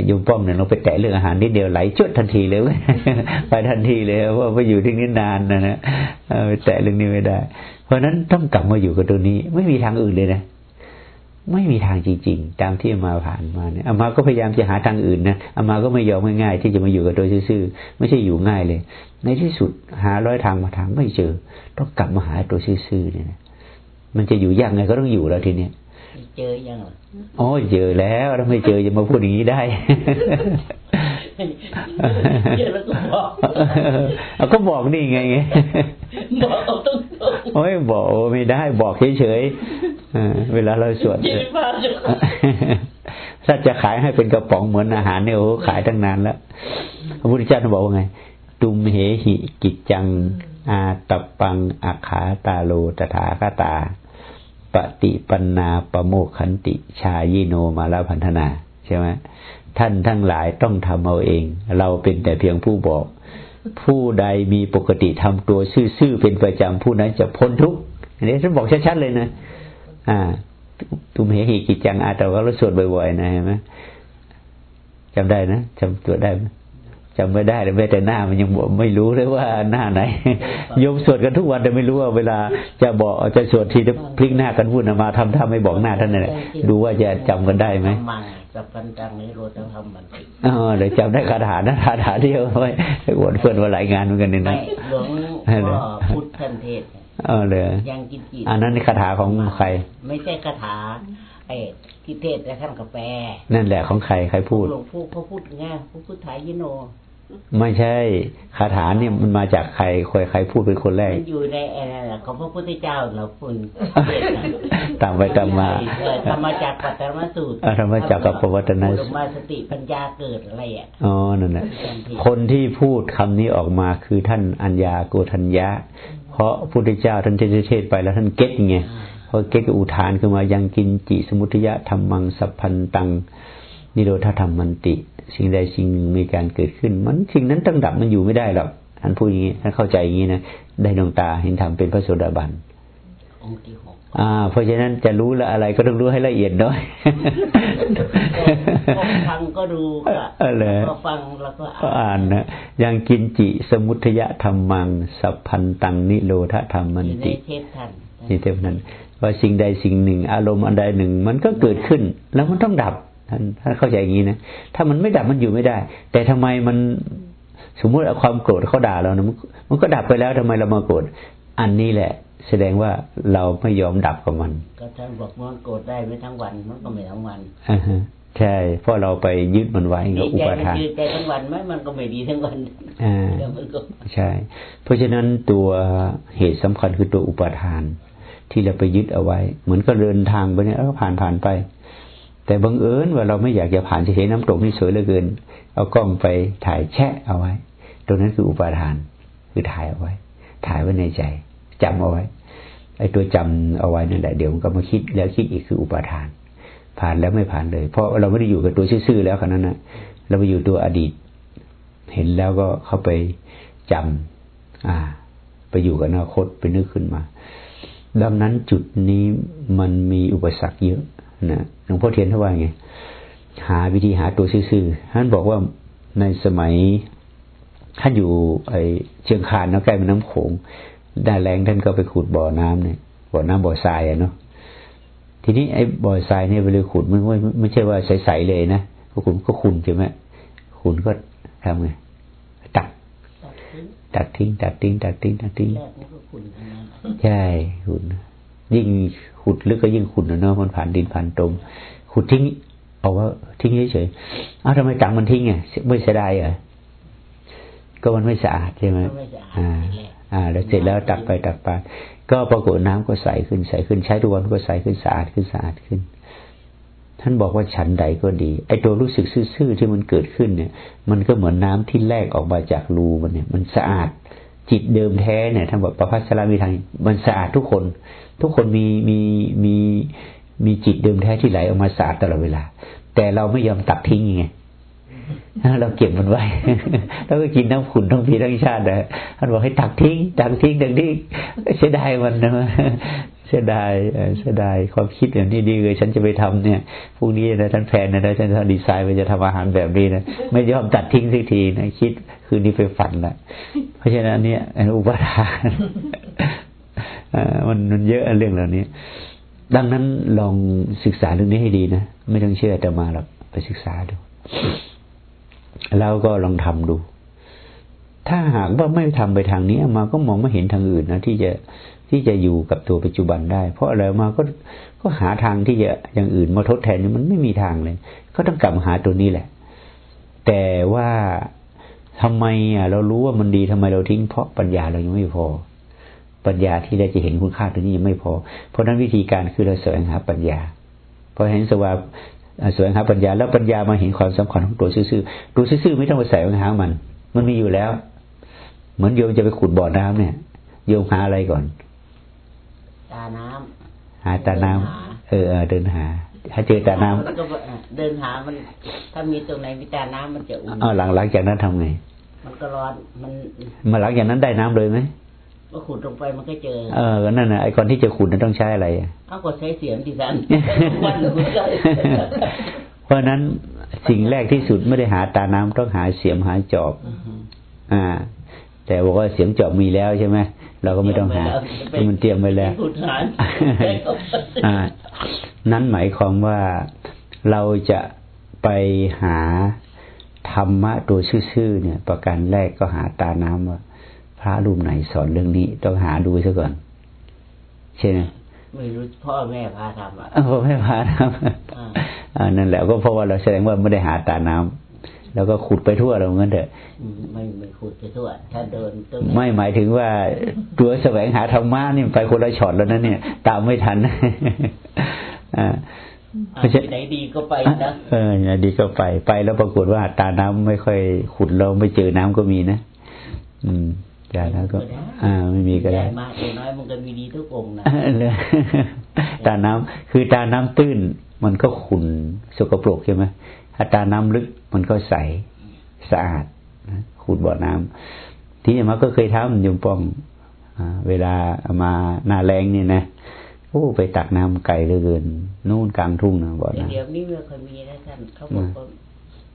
ยมป้อมเนี่ยเราไปแตะเรื่องอาหารนิดเดียวไหลจุดทันทีเลยไปทันทีเลยว่าไปอยู่ที่นี่นานนะนะไปแตะเรื่องนี้ไม่ได้ เพราะนั้นต้องกลับมาอยู่กับตัวนี้ ไม่มีทางอื่นเลยนะ ไม่มีทางจริง ๆ ตามที่มาผ่านมาเนี่ยอามาก็พยายามจะหาทางอื่นนะอามาก็ไม่ยอมง่ายๆที่จะมาอยู่กับตัวซื่อๆไม่ใช่อยู่ง่ายเลย ในที่สุดหาร้อยทางมาทางไม่เจอ ต้องกลับมาหาตัวซื่อๆเนี่ยมันจะอยู่ยากไงก็ต้องอยู่แล้วทีเนี้ยเจอยังอ๋อเจอแล้วถ้าไม่เจอจะมาพูดอย่างนี้ได้เจอแล้วก็บอกเอาก็บอกนี่ไงไง บอกต้องโอ้ยบอกไม่ได้บอกเฉยๆเวลาเราสวดถ้าจะขายให้เป็นกระป๋องเหมือนอาหารเนี่ยโอ้ขายตั้งนานแล้วพระพุทธเจ้าบอกว่าไง ตุมเหหิกิจจัง อาตปังอาขาตาโลตถาคตา ปฏิปันนาประโมขันติ ชายิโนมาลพันธนา ใช่ไหมท่านทั้งหลายต้องทำเอาเอง เราเป็นแต่เพียงผู้บอก ผู้ใดมีปกติทำตัวซื่อๆเป็นประจำผู้นั้นจะพ้นทุกข์อันนี้ท่านบอกชัดๆเลยนะ อ่า ตุมเหหิกิจังอาแต่ว่าเราสวดบ่อยๆนะเห็นไหมจำได้นะจำตัวได้จำไม่ได้เลยแม้แต่หน้ามันยังบอกไม่รู้เลยว่าหน้าไหนโยมสวดกันทุกวันแต่ไม่รู้ว่าเวลาจะบอกจะสวดทีจะพลิกหน้ากันพูดนะมาทำท่าไม่บอกหน้าท่านนี่นดูว่าจะจำกันได้ไหม สัพพันตังนิโรธธรรมมันติอ๋อเดี๋ยวจำได้คาถานะคาถาเดียวไว้ให้อวดเพื่อนว่าหลายงานเหมือนกันนี่ไม่นะหลวงพ่อพุทธท่านเทศน์เออเลยยังกินจิตอันนั้นคาถาของใคร ไม่ใช่คาถาไอ้ที่เทศน์และท่านกาแฟ นั่นแหละของใครใครพูดหลวงพ่อเขาพูดง่ายพระพุทธายโน ไม่ใช่คาถาเนี่ยมันมาจากใครใครใครพูดเป็นคนแรกมันอยู่ในไอ้นั่นแหละของพระพุทธเจ้าเราคุณเทศน์น่ะตามไปตามมาเออธรรมจักรปัตตรมสูตรอ่าธรรมจักรกับปวัตตนสูตรอุดมมาสติปัญญาเกิดอะไรอะอ๋อนั่นแหละคนที่พูดคำนี้ออกมาคือท่านอัญญาโกธัญญะ เพราะพระพุทธเจ้าท่านเทศเทศไปแล้วท่านเก็ตไงพอเก็ตก็อุทานขึ้นมายังกินจิสมุทยะธรรมังสัพพันตังนิโรธธรรมมันติ สิ่งใดสิ่งหนึ่งมีการเกิดขึ้น มันสิ่งนั้นต้องดับมันอยู่ไม่ได้หรอกท่านพูดอย่างนี้ท่านเข้าใจอย่างนี้นะได้ดวงตาเห็นธรรมเป็นพระโสดาบันองค์ที่หกอ่า เพราะฉะนั้นจะรู้ละอะไรก็ต้องรู้ให้ละเอียดหน่อยพอฟังก็ดูก็เออเลยพอฟังแล้วก็ก็อ่านนะยังกินจิสมุทยธรรมัง สัพพันตังนิโรธธรรมมันอยู่ในติเทพท่านนี่เท่านั้นว่าสิ่งใดสิ่งหนึ่ง อารมณ์อันใดหนึ่ง มันก็เกิดขึ้น แล้วมันต้องดับ ท่านท่านเข้าใจอย่างนี้นะถ้ามันไม่ดับมันอยู่ไม่ได้ แต่ทำไมมันสมมุติเอาความโกรธเขาด่าเรานะมันมันก็ดับไปแล้วทำไมเรามาโกรธอันนี้แหละ แสดงว่าเราไม่ยอมดับกับมัน ก็ท่านบอกมันโกรธได้ไม่ทั้งวันมันก็ไม่ทั้งวันอ่าฮะใช่เพราะเราไปยึดมันไว้ดีกับอุใจปมันทานดีใจทั้งวันไหมมันก็ไม่ดีทั้งวันอ่าเดี๋ยวมันก็ใช่ เพราะฉะนั้นตัวเหตุสำคัญคือตัวอุปทาน ที่เราไปยึดเอาไว้ เหมือนก็เดินทางไปเนี่ยเออผ่านผ่านไป แต่บังเอิญว่าเราไม่อยากจะผ่านเฉยๆน้ำตกนี่สวยเหลือเกิน เอากล้องไปถ่ายแชะเอาไว้ ตรงนั้นคืออุปทาน คือถ่ายเอาไว้ ถ่ายไว้ในใจจำเอาไว้ ไอ้ตัวจำเอาไว้นั่นแหละเดี๋ยวมันก็มาคิดแล้วคิดอีกคืออุปทาน ผ่านแล้วไม่ผ่านเลย เพราะเราไม่ได้อยู่กับตัวซื่อๆแล้วขนาดนั้นนะเราไปอยู่ตัวอดีต เห็นแล้วก็เข้าไปจำอ่า ไปอยู่กับอนาคตไปนึกขึ้นมา ดังนั้นจุดนี้มันมีอุปสรรคเยอะ นะหลวงพ่อเทียนท่านว่าไงหาวิธีหาตัวซื่อๆท่านบอกว่าในสมัยท่านอยู่ไอเชียงคานนะใกล้แม่น้ำโขงได้แรงท่านก็ไปขุดบ่อน้ำเนี่ยบ่อน้ำบ่อทรายอะเนาะทีนี้ไอ้บ่อทรายเนี่ยเวลาขุดมันไม่ไม่ใช่ว่าใสๆเลยนะก็ขุดก็ขุนใช่ไหมขุนก็ทำไงตัดตัดทิ้งตัดทิ้งตัดทิ้งตัดทิ้งตัดทิ้งแรกมันก็คุณทั้งนั้นใช่ขุด ยิ่งขุดลึกก็ยิ่งขุดนะเนาะมันผ่านดินผ่านตมขุดทิ้งเอาว่าทิ้งเฉยๆเอ้าทำไมตังมันทิ้งอะไม่เสียดายเหรอก็มันไม่สะอาดใช่ไหมก็ไม่สะอาดอ่าทีแรกอ่า แล้วเสร็จแล้วตักไปตักไปก็ปรากฏน้ำก็ใสขึ้นใสขึ้นใช้ทุกวันก็ใสขึ้นสะอาดขึ้นสะอาดขึ้น ท่านบอกว่าฉันใดก็ดีไอ้ตัวรู้สึกซื่อๆที่มันเกิดขึ้นเนี่ย มันก็เหมือนน้ำที่แลกออกมาจากรูมันเนี่ย มันสะอาดจิตเดิมแท้เนี่ยท่านบอกประพัสรามีทางมันสะอาดทุกคน ทุกคนมีมีมีมีจิตเดิมแท้ที่ไหลออกมาสะอาดตลอดเวลา แต่เราไม่ยอมตักทิ้งไงเราเก็บมันไว้ แล้วก็กินทั้งขุนทั้งพีทั้งชาตินะท่านบอกให้ตักทิ้งตักทิ้งตักทิ้งเสียดายมันนะเสียดายเสียดายความคิดอย่างนี้ดีเลยฉันจะไปทำเนี่ยพรุ่งนี้นะท่านแพนนะท่านท่านดีไซน์ไปจะทำอาหารแบบนี้นะไม่ยอมตัดทิ้งสักทีนะคิดคืนนี้ไปฝันละเพราะฉะนั้นเนี่ยอุปทาน มันมันเยอะเรื่องเหล่านี้ ดังนั้นลองศึกษาเรื่องนี้ให้ดีนะไม่ต้องเชื่อแต่มาหรอกไปศึกษาดู แล้วก็ลองทำดู ถ้าหากว่าไม่ทำไปทางนี้มาก็มองไม่เห็นทางอื่นนะที่จะที่จะอยู่กับตัวปัจจุบันได้ เพราะอะไรมาก็ก็หาทางที่จะอย่างอื่นมาทดแทนนี่มันไม่มีทางเลย ก็ต้องกลับมาหาตัวนี้แหละ แต่ว่าทำไมอะเรารู้ว่ามันดีทำไมเราทิ้งเพราะปัญญาเรายังไม่พอ ปัญญาที่เราจะเห็นคุณค่าตัวนี้ยังไม่พอ เพราะฉะนั้นวิธีการคือเราแสวงหาปัญญาพอเห็นสว่าแสวงหาปัญญา แล้วปัญญามาเห็นความสำคัญของตัวซื่อๆตัวซื่อๆไม่ต้องไปแสวงหามัน มันมีอยู่แล้ว เหมือนโยมจะไปขุดบ่อน้ำเนี่ย โยมหาอะไรก่อนตาน้ำหาตาน้ำเออเออเดินหาถ้าเจอตาน้ำแล้วก็เดินหามัน ถ้ามีตรงไหนมีตาน้ำมันจะอุ่นเอาหลังหลังจากนั้นทำไงมันก็ร้อนมันมาหลังจากนั้นได้น้ำเลยไหม ก็ขุดลงไปมันก็เจอ เออก็นั่นนะไอ้ก่อนที่จะขุดนั้นต้องใช้อะไรอะเอาก็ใช้เสียงที่สันวันขุดเลยเพราะฉะนั้นสิ่งแรกที่สุดไม่ได้หาตาน้ำต้องหาเสียมหาจอบอ่า แต่บอกว่าเสียมจอบมีแล้วใช่ไหมเราก็ไม่ต้องหามันเตรียมไว้แล้วขุดหานอ่านั้นหมายความว่าเราจะไปหาธรรมะตัวชื่อๆเนี่ย ประการแรกก็หาตาน้ำว่า พระรูปไหนสอนเรื่องนี้ ต้องหาดูซะก่อน ใช่ไหมไม่รู้พ่อแม่พาทำอะเออไม่พาน้อ่าำอ่านั่นแหละก็เพราะว่าเราแสดงว่าไม่ได้หาตาน้ำแล้วก็ขุดไปทั่วเรางั้นเถอะอืมไม่ไม่ขุดไปทั่ว ถ้าเดินต้องไม่หมายถึงว่าตัวแสวงหาธรรมะนี่ไปคนละช็อตแล้วนะเนี่ย ตามไม่ทันอ่าเอาที่ไหนดีก็ไปนะเออเนี่ยดีก็ไปไปแล้วปรากฏว่าตาน้ำไม่ค่อยขุดเราไม่เจอน้ำก็มีนะ อืม จาแล้วก็ อ่า ไม่มีก็ได้ใหญ่มากอย่างน้อยมันก็มีดีทุกองค์นะเลยตาน้ำคือตาน้ำตื้น มันก็ขุ่นสกปรกใช่ไหมถ้าตาน้ำลึกมันก็ใสสะอาดนะขุดบ่อน้ำที่มาก็เคยทำโยมปองอ่าเวลามาหน้าแรงนี่นะโอ้ไปตักน้ำไกลเหลือเกินนู่นกลางทุ่งนะบ่อแต่น้ำเดี๋ยวนี้ไม่เคยมีนะท่านเขาบอกว่า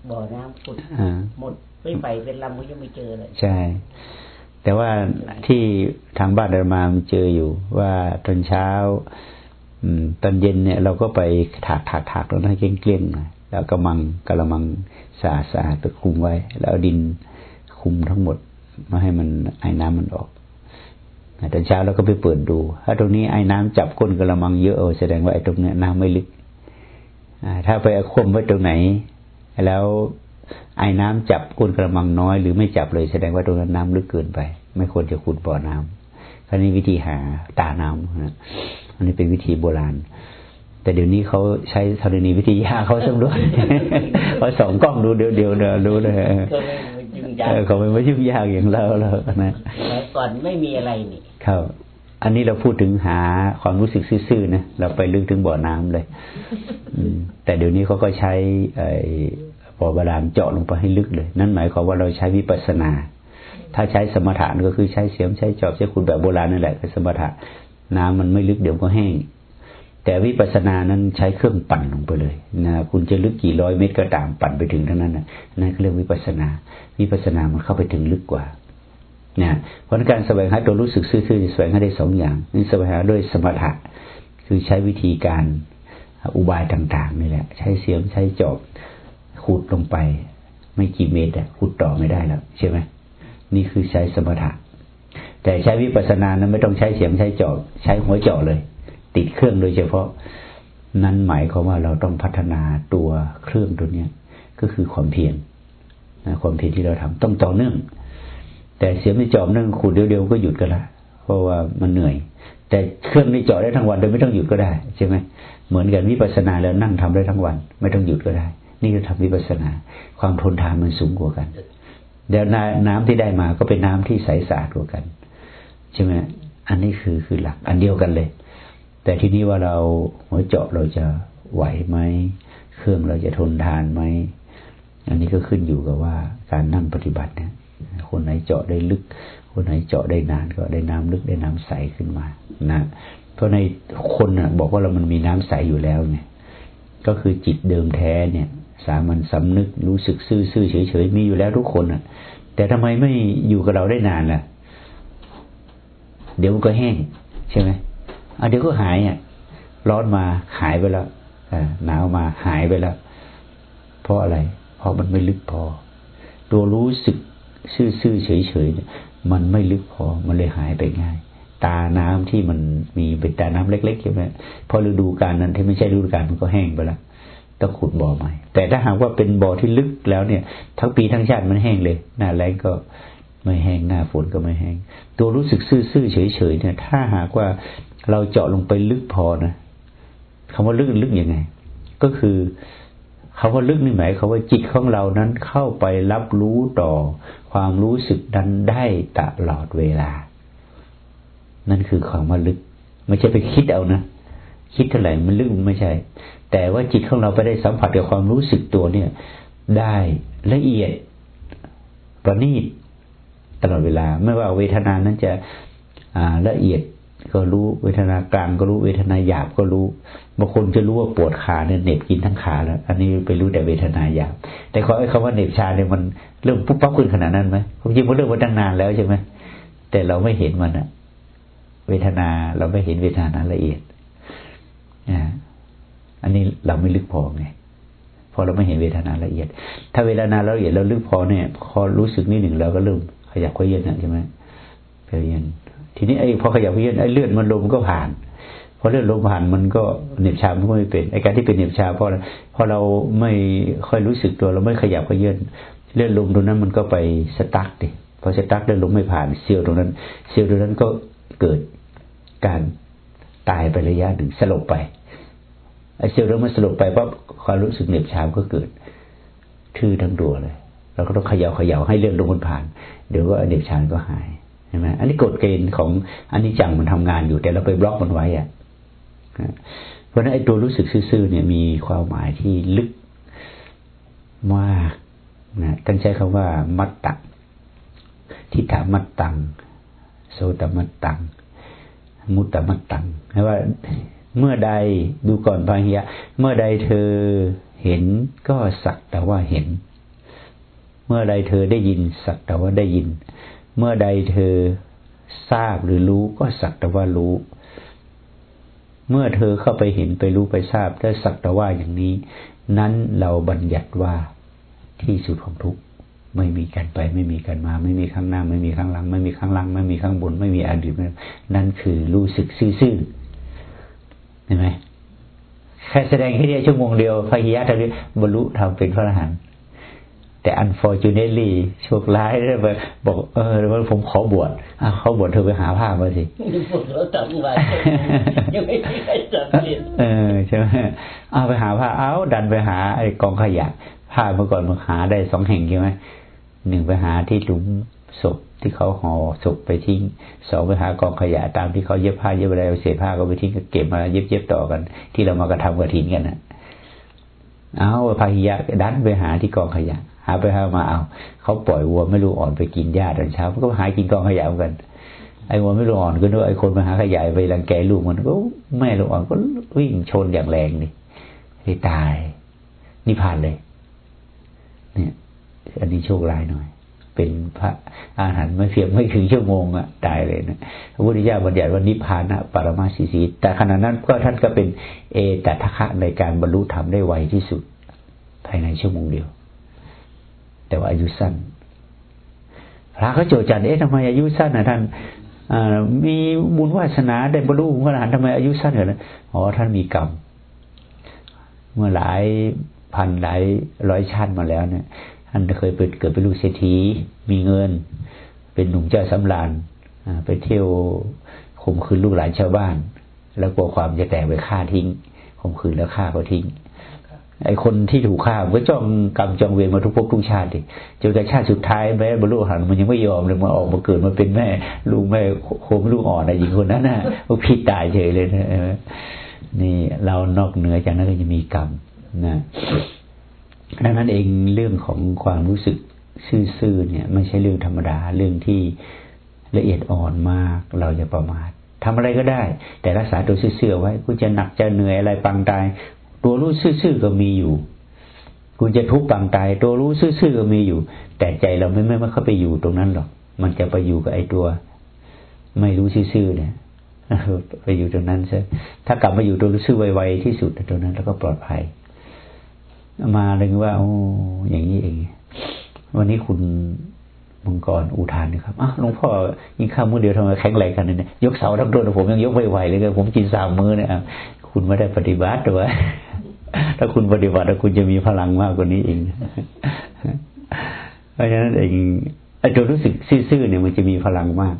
บ่อน้ำขุดอ่าหมดไม่ไปเป็นลำก็ยังไม่เจอเลยใช่ แต่ว่าที่ทางบ้านเรามามันเจออยู่ว่าตอนเช้าตอนเย็นเนี่ยเราก็ไปถากถากถากแล้วนะเกลี้ยงๆหน่อยแล้วกระมังกระมังสะอาดสะอาดไปคุมไว้ แล้วเอาดินคุมทั้งหมดม่ให้มันไอ้น้ำมันออกตอนเช้าเราก็ไปเปิดดู ถ้าตรงนี้ไอ้น้ำจับก้นกระมังเยอะเออแสดงว่าไอ้ตรงเนี้ยน้ำไม่ลึกอถ้าไปคว่ำไว้ตรงไหน แล้ว ไอ้น้ำจับก้นกระมังน้อย หรือไม่จับเลยแสดงว่าตรงนั้นน้ำลึกเกินไป ไม่ควรจะขุดบ่อน้ำคราวนี้วิธีหาตาน้ำนะอันนี้เป็นวิธีโบราณ แต่เดี๋ยวนี้เขาใช้ธรณีวิทยาเขาสำรวจเขาส่องกล้องดูเดี๋ยวเดี๋ยวเดี๋ยวรู้เลยก็ไม่ไม่ยุ่งยากเออเขาไม่มายุ่งยากอย่างเราเรานะสมัยก่อนไม่มีอะไรนี่ครับอันนี้เราพูดถึงหาความรู้สึกซื่อๆนะเราไปลึกถึงบ่อน้ำเลยอืมแต่เดี๋ยวนี้เขาก็ใช้ ไอ้บ่อบาดาลเจาะลงไปให้ลึกเลย นั่นหมายความว่าเราใช้วิปัสนา ถ้าใช้สมถะก็คือใช้เสียมใช้จอบใช้ขุดแบบโบราณนั่นแหละคือสมถะน้ำมันไม่ลึกเดี๋ยวก็แห้ง แต่วิปัสสนานั้นใช้เครื่องปั่นลงไปเลยนะคุณจะลึกกี่ร้อยเมตรก็ตามปั่นไปถึงเท่านั้นนะนั่นเรื่องวิปัสสนา วิปัสสนามันเข้าไปถึงลึกกว่านะเพราะการแสวงหาตัวรู้สึกซื่อๆแสวงหาได้สองอย่างนี่แสวงหาด้วยสมถะคือใช้วิธีการอุบายต่าง ๆ นี่แหละ ใช้เสียมใช้จอบ ขุดลงไป ไม่กี่เมตรอะขุดต่อไม่ได้แล้วใช่ไหมนี่คือใช้สมถะ แต่ใช้วิปัสสนานั้นไม่ต้องใช้เสียมใช้จอบใช้หัวเจาะเลย ติดเครื่องโดยเฉพาะ นั้นหมายความว่าเราต้องพัฒนาตัวเครื่องตัวเนี้ยก็คือความเพียรความเพียรที่เราทำต้องต่อเนื่อง แต่เสียมไม่จอบนั่งขุดเดียวๆก็หยุดก็ละเพราะว่ามันเหนื่อย แต่เครื่องนี้เจาะได้ทั้งวันโดยไม่ต้องหยุดก็ได้ ใช่ไหมเหมือนกันวิปัสสนาแล้วนั่งทำได้ทั้งวัน ไม่ต้องหยุดก็ได้ นี่คือทำวิปัสสนา ความทนทานมันสูงกว่ากันเดี๋ยวน้ำที่ได้มาก็เป็นน้ำที่ใสสะอาดกว่ากันใช่ไหมอันนี้คือคือหลัก อันเดียวกันเลย แต่ที่นี้ว่าเราหัวเจาะเราจะไหวไหมเครื่องเราจะทนทานไหมอันนี้ก็ขึ้นอยู่กับว่าการนั่งปฏิบัติเนี่ย คนไหนเจาะได้ลึก คนไหนเจาะได้นานก็ได้น้ำลึกได้น้ำใสขึ้นมา นะ เพราะในคนน่ะบอกว่าเรามันมีน้ำใสอยู่แล้วไงก็คือจิตเดิมแท้เนี่ย สามัญสำนึกรู้สึกซื่อๆเฉยๆมีอยู่แล้วทุกคนน่ะ แต่ทำไมไม่อยู่กับเราได้นานล่ะ เดี๋ยวมันก็แห้ง ใช่ไหมอะเดี๋ยวก็หายอะร้อนมาหายไปแล้วหนาวมาหายไปแล้ว เพราะอะไร เพราะมันไม่ลึกพอ ตัวรู้สึกซื่อๆเฉยๆเนี่ยมันไม่ลึกพอ มันเลยหายไปง่าย ตาน้ำที่มันมีเป็นตาน้ำเล็กๆใช่ไหมพอฤดูกาลนั้นที่ไม่ใช่ฤดูกาลมันก็แห้งไปแล้ว ต้องขุดบ่อใหม่ แต่ถ้าหากว่าเป็นบ่อที่ลึกแล้วเนี่ย ทั้งปีทั้งชาติมันแห้งเลย หน้าแรงก็ไม่แห้งหน้าฝนก็ไม่แห้ง ตัวรู้สึกซื่อๆเฉยๆเนี่ย ถ้าหากว่าเราเจาะลงไปลึกพอนะคำว่าลึกลึกยังไง ก็คือคำว่าลึกนี่หมายความว่าจิตของเรานั้นเข้าไปรับรู้ต่อความรู้สึกนั้นได้ตลอดเวลา นั่นคือความว่าลึก ไม่ใช่ไปคิดเอานะ คิดเท่าไหร่มันลึกไม่ใช่แต่ว่าจิตของเราไปได้สัมผัสกับความรู้สึกตัวเนี่ย ได้ละเอียดประณีตตลอดเวลา ไม่ว่าเวทนานั้นจะอ่าละเอียดก็รู้เวทนากลางก็รู้เวทนาหยาบก็รู้บางคนจะรู้ว่าปวดขาเนี่ยเหน็บกินทั้งขาแล้ว อันนี้ไปรู้แต่เวทนาหยาบแต่ขอไอ้คำว่าเหน็บชาเนี่ยมันเริ่มปุ๊บปั๊บขึ้นขนาดนั้นไหมผมจริงมันเริ่มมาตั้งนานแล้วใช่ไหมแต่เราไม่เห็นมันอะเวทนาเราไม่เห็นเวทนาละเอียดนะ อันนี้เราไม่ลึกพอไงพอเราไม่เห็นเวทนาละเอียด ถ้าเวทนาละเอียดเราลึกพอเนี่ย พอรู้สึกนิดหนึ่งเราก็เริ่มขยับขยื่นใช่ไหมขยื่นทีนี้ไอ้พอขยับขยื่นไอ้เลือดมันลมก็ผ่านพอเลือดลมผ่านมันก็เหน็บชามันก็ไม่เป็นไอ้การที่เป็นเหน็บชาเพราะพอเราไม่ค่อยรู้สึกตัวเราไม่ขยับขยื่นเลือดลมตรงนั้นมันก็ไปสตั๊กดิพอสตั๊กเลือดลมไม่ผ่านเซลล์ตรงนั้น เซลล์ตรงนั้นก็เกิดการตายไประยะหนึ่งสลบไป ไอ้เซลล์เริ่มมันสลบไปปั๊บความรู้สึกเหน็บชาก็เกิดทื่อทั้งตัวเลย เราก็ต้องเขย่าเขย่าให้เลือดลมมันผ่าน เดี๋ยวก็เหน็บชาก็หายใช่ไหมอันนี้กฎเกณฑ์ของอันนี้จังมันทำงานอยู่แต่เราไปบล็อกมันไว้อะเพราะนั้นไอ้ตัวรู้สึกซื่อๆเนี่ยมีความหมายที่ลึกมากนะตั้งใช้คำว่ามัตตะทิฏฐามัตตังโสตมัตตังมุตตมัตตังแปลว่า เมื่อใดดูก่อนพาหิยะ เมื่อใดเธอเห็นก็สักแต่ว่าเห็น เมื่อใดเธอได้ยิน สักแต่ว่าได้ยิน เมื่อใดเธอทราบหรือรู้ก็สักแต่ว่ารู้ เมื่อเธอเข้าไปเห็นไปรู้ไปทราบได้สักแต่ว่าอย่างนี้ นั้นเราบัญญัติว่าที่สุดของทุกไม่มีกันไป ไม่มีกันมา ไม่มีข้างหน้า ไม่มีข้างหลัง ไม่มีข้างล่าง ไม่มีข้างบน ไม่มีอดีตนั่นคือรู้สึกซื่อ เห็นไหมแค่แสดงแค่นี้ชั่วโมงเดียวพระหิยะทะเลบรรลุทำเป็นพระอรหันต์แต่ unfortunately โชคร้ายเลยบอกเออว่าผมขอบวชเขาบวชเธอไปหาผ้ามาสิบวชแล้วทำไงยังไม่มีใครจับเลยเออใช่ไหมเอาไปหาผ้าเอาดันไปหาไอ้กองขยะผ้าเมื่อก่อนมันหาได้สองแห่งใช่ไหมหนึ่งไปหาที่หลุมศพที่เขาห่อศพไปทิ้งสองไปหากองขยะตามที่เขาเย็บผ้าเย็บอะไรเศษผ้าก็ไปทิ้งก็เก็บมาเย็บเย็บต่อกัน ที่เรามากระทำกระถินกันนะเอาพาหิยะดันไปหาที่กองขยะ หาไปหามาเอาเขาปล่อยวัวไม่รู้อ่อนไปกินหญ้าตอนเช้ามันก็หากินกองขยะเหมือนกันไอ้วัวไม่รู้อ่อนก็นึกไอ้คนมาหาขยะไปรังแกลูกมันก็แม่ลูกอ่อนก็วิ่งชนอย่างแรงนี่ตายนี่ผ่านเลย เนี่ย อันนี้โชคร้ายหน่อย เป็นพระอาหารไม่เพียงไม่ถึงชั่วโมงอะตายเลยนะพระพุทธเจ้าบัญญัติว่านิพพานะปรมาสีสีแต่ขณะนั้นก็ท่านก็เป็นเอตทะคะในการบรรลุธรรมได้ไวที่สุด ภายในชั่วโมงเดียว แต่ว่าอายุสั้น พระเขาโจจันเอ๊ะทำไมอายุสั้นนะท่านมีบุญวาสนาได้บรรลุพระอรหันต์ทำไมอายุสั้นเหรออ๋อท่านมีกรรมเมื่อหลายพันหลายร้อยชาติมาแล้วเนี่ย ท่านเคยเปิดเกิดเป็นลูกเศรษฐีมีเงิน เป็นหนุ่มเจ้าสำราญไปเที่ยวข่มขืนลูกหลานชาวบ้าน แล้วกลัวความจะแตกไปฆ่าทิ้งข่มขืนแล้วฆ่าก็ทิ้งไอคนที่ถูกฆ่าก็จ้องกรรมจองเวรมาทุกภพทุกชาติจนกระชาติสุดท้ายแม้บรรลุหันมันยังไม่ยอมเลยมาออกมาเกิดมาเป็นแม่ ลูกแม่โคมลูกอ่อนนะหญิงคนนั้นน่ะผิดตายเฉยเลยนะนี่เรานอกเหนือจากนั้นก็จะมีกรรมนะ ดังนั้นเองเรื่องของความรู้สึกซื่อๆเนี่ย ไม่ใช่เรื่องธรรมดาเรื่องที่ละเอียดอ่อนมากเราจะประมาททำอะไรก็ได้ แต่รักษาตัวซื่อๆไว้คุณจะหนักจะเหนื่อยอะไรปังตาย ตัวรู้ซื่อๆก็มีอยู่ คุณจะทุกข์ปังตาย ตัวรู้ซื่อๆก็มีอยู่ แต่ใจเราไม่ไม่ไม่เข้าไปอยู่ตรงนั้นหรอก มันจะไปอยู่กับไอ้ตัว ไม่รู้ซื่อๆเนี่ยไปอยู่ตรงนั้นซะถ้ากลับมาอยู่ตัวรู้ซื่อไวๆที่สุดตรงนั้นแล้วก็ปลอดภัย มาเลยว่าโอ้อย่างนี้เอง วันนี้คุณมังกรอุทานนะครับอ้าวหลวงพ่อยิ่งข้าวมือเดียวทำไมแข็งแรงกันเนี่ยกเสาทั้งตัวผมยังยกไม่ไหวเลยผมกินสามมือเนี่ยคุณไม่ได้ปฏิบัติตัวถ้าคุณปฏิบัติแล้วคุณจะมีพลังมากกว่านี้เองเพราะฉะนั้นเองไอ้ตัวรู้สึกซื่อๆเนี่ยมันจะมีพลังมาก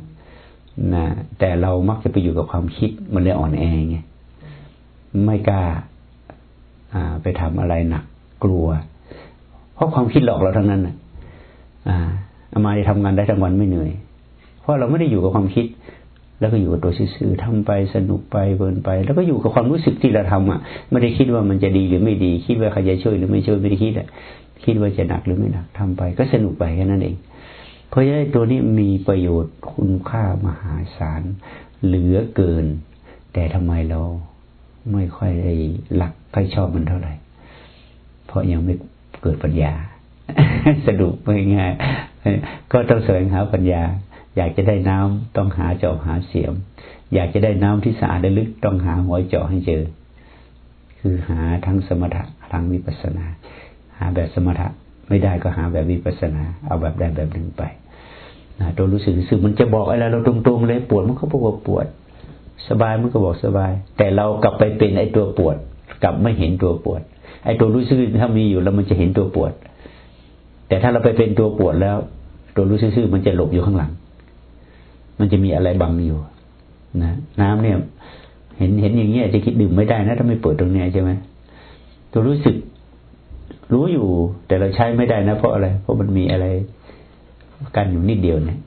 นะแต่เรามักจะไปอยู่กับความคิดมันเลยอ่อนแอไงไม่กล้าไปทำอะไรหนัก กลัว เพราะความคิดหลอกเราทั้งนั้นนะอ่าอามาจะทำงานได้ทั้งวันไม่เหนื่อย เพราะเราไม่ได้อยู่กับความคิด แล้วก็อยู่กับตัวซื่อๆทำไปสนุกไปเบินไป แล้วก็อยู่กับความรู้สึกที่เราทำอะ ไม่ได้คิดว่ามันจะดีหรือไม่ดี คิดว่าใครจะช่วยหรือไม่ช่วยไม่ได้คิดอะคิดว่าจะหนักหรือไม่หนักทำไป ก็สนุกไปแค่นั้นเอง เพราะฉะนั้นตัวนี้มีประโยชน์คุณค่ามหาศาลเหลือเกิน แต่ทำไมเราไม่ค่อยได้หลักใครชอบมันเท่าไหร่ ราะยังไม่เกิดปัญญา สรุปง่ายๆก็ต้องแสวงหาปัญญา อยากจะได้น้ำต้องหาเจาะหาเสียม อยากจะได้น้ำที่สะอาดและลึกต้องหาหัวเจาะให้เจอ คือหาทั้งสมถะทั้งวิปัสสนา หาแบบสมถะไม่ได้ก็หาแบบวิปัสสนา เอาแบบใดแบบหนึ่งไปนะตัวรู้สึกสึกมันจะบอกอะไรเราตรงๆเลยปวดมันก็บอกว่าปวด สบายมันก็บอกสบาย แต่เรากลับไปเป็นไอ้ตัวปวด กลับไม่เห็นตัวปวด ไอ้ตัวรู้สึกถ้ามีอยู่แล้วมันจะเห็นตัวปวด แต่ถ้าเราไปเป็นตัวปวดแล้ว ตัวรู้สึกมันจะหลบอยู่ข้างหลัง มันจะมีอะไรบังอยู่นะน้ำเนี่ย เห็นเห็นอย่างเงี้ยจะคิดดื่มไม่ได้นะถ้าไม่เปิดตรงเนี้ยใช่ไหมตัวรู้สึกรู้อยู่ แต่เราใช้ไม่ได้นะเพราะอะไร เพราะมันมีอะไรกันอยู่นิดเดียวเนี่ย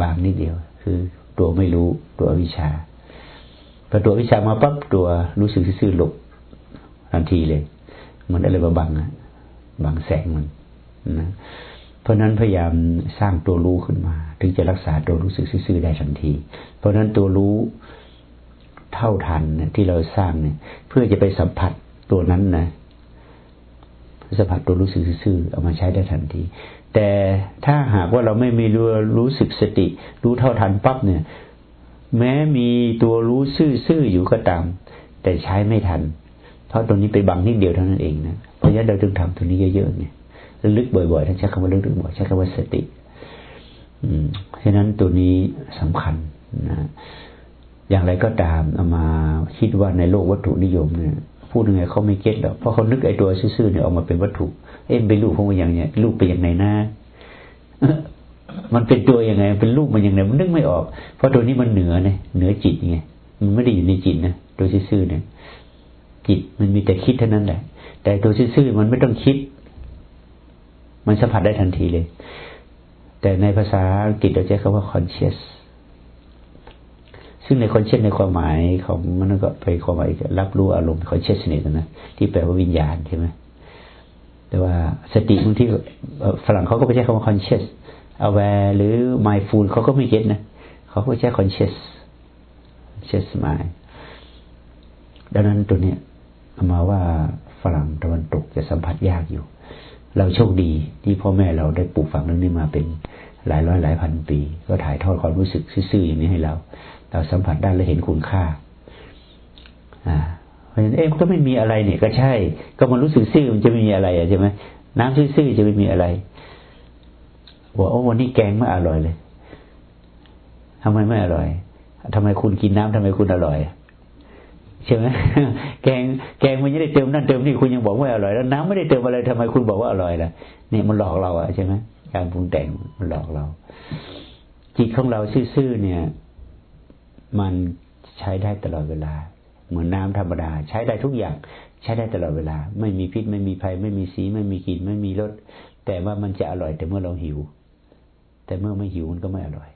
บางนิดเดียว คือตัวไม่รู้ตัววิชาพอตัววิชามาปั๊บตัวรู้สึกซื่อหลบทันทีเลย มือนอะไรมาบังอะบังแสงมันนะเพราะนั้นพยายามสร้างตัวรู้ขึ้นมา ถึงจะรักษาตัวรู้สึกซื่อได้ทันที เพราะนั้นตัวรู้เท่าทันเนี่ยที่เราสร้างเนี่ย เพื่อจะไปสัมผัสตัวนั้นนะสัมผัสตัวรู้สึกซื่อเอามาใช้ได้ทันที แต่ถ้าหากว่าเราไม่มีรู้รู้สึกสติ รู้เท่าทันปั๊บเนี่ย แม้มีตัวรู้ซื่อๆอยู่ก็ตาม แต่ใช้ไม่ทัน เพราะตรงนี้ไปบังนิดเดียวเท่านั้นเองนะเพราะฉะนั้นเราจึงทำตัวนี้เยอะๆเนี่ยลึกบ่อยๆท่านใช้คำว่าลึกๆบ่อยใช้คำว่าสติ อืมฉะนั้นตัวนี้สำคัญนะอย่างไรก็ตามเอามาคิดว่าในโลกวัตถุนิยมเนี่ยพูดยังไงเขาไม่เก็ตหรอกเพราะเขานึกไอ้ตัวซื่อๆเนี่ยออกมาเป็นวัตถุ เอ็มเป็นรูปของมันอย่างเนี้ยรูปเป็นอย่างไหนน้ามันเป็นตัวยังไง เป็นรูปมันอย่างไรมันนึกไม่ออก เพราะตัวนี้มันเหนือเนี่ยเหนือจิตไงมันไม่ได้อยู่ในจิตนะตัวซื่อๆเนี่ย จิตมันมีแต่คิดเท่านั้นแหละ แต่ตัวซื่อๆมันไม่ต้องคิด มันสัมผัสได้ทันทีเลย แต่ในภาษาอังกฤษเราใช้คำว่า conscious ซึ่งใน conscious ในความหมายของมันก็ไปความหมายรับรู้อารมณ์ consciousness นะที่แปลว่าวิญญาณใช่ไหมแต่ว่าสติบางที่ฝรั่งเขาก็ไม่ใช้คำว่า conscious aware หรือ mindful เขาก็ไม่เก็ตนะเขาก็ใช้ conscious conscious mind ดังนั้นตัวเนี้ย มาว่าฝรั่งตะวันตกจะสัมผัสยากอยู่ เราโชคดีที่พ่อแม่เราได้ปลูกฝังเรื่องนี้มาเป็นหลายร้อยหลายพันปี ก็ถ่ายทอดความรู้สึกซื่อๆอย่างนี้ให้เรา เราสัมผัสได้และเห็นคุณค่า อ่าเพราะฉะนั้นเอ๊ะก็ไม่มีอะไรเนี่ย ก็ใช่ ก็มันรู้สึกซื่อมันจะไม่มีอะไรใช่ไหมน้ำซื่อๆจะไม่มีอะไรบอกโอ้วันนี้แกงไม่อร่อยเลยทำไมไม่อร่อยทำไมคุณกินน้ำทำไมคุณอร่อย ใช่ไหมแกงแกงมันไม่ได้เติมนั่นเติมนี่คุณยังบอกว่าอร่อยแล้วน้ำไม่ได้เติมอะไรทำไมคุณบอกว่าอร่อยล่ะนี่มันหลอกเราอะใช่ไหมการปรุงแต่งมันหลอกเรา จิตของเราซื่อๆเนี่ย มันใช้ได้ตลอดเวลา เหมือนน้าธรรมดา ใช้ได้ทุกอย่าง ใช้ได้ตลอดเวลา ไม่มีพิษไม่มีภัย ไม่มีสี ไม่มีกลิ่นไม่มีรสแต่ว่ามันจะอร่อยแต่เมื่อเราหิว แต่เมื่อไม่หิวมันก็ไม่อร่อย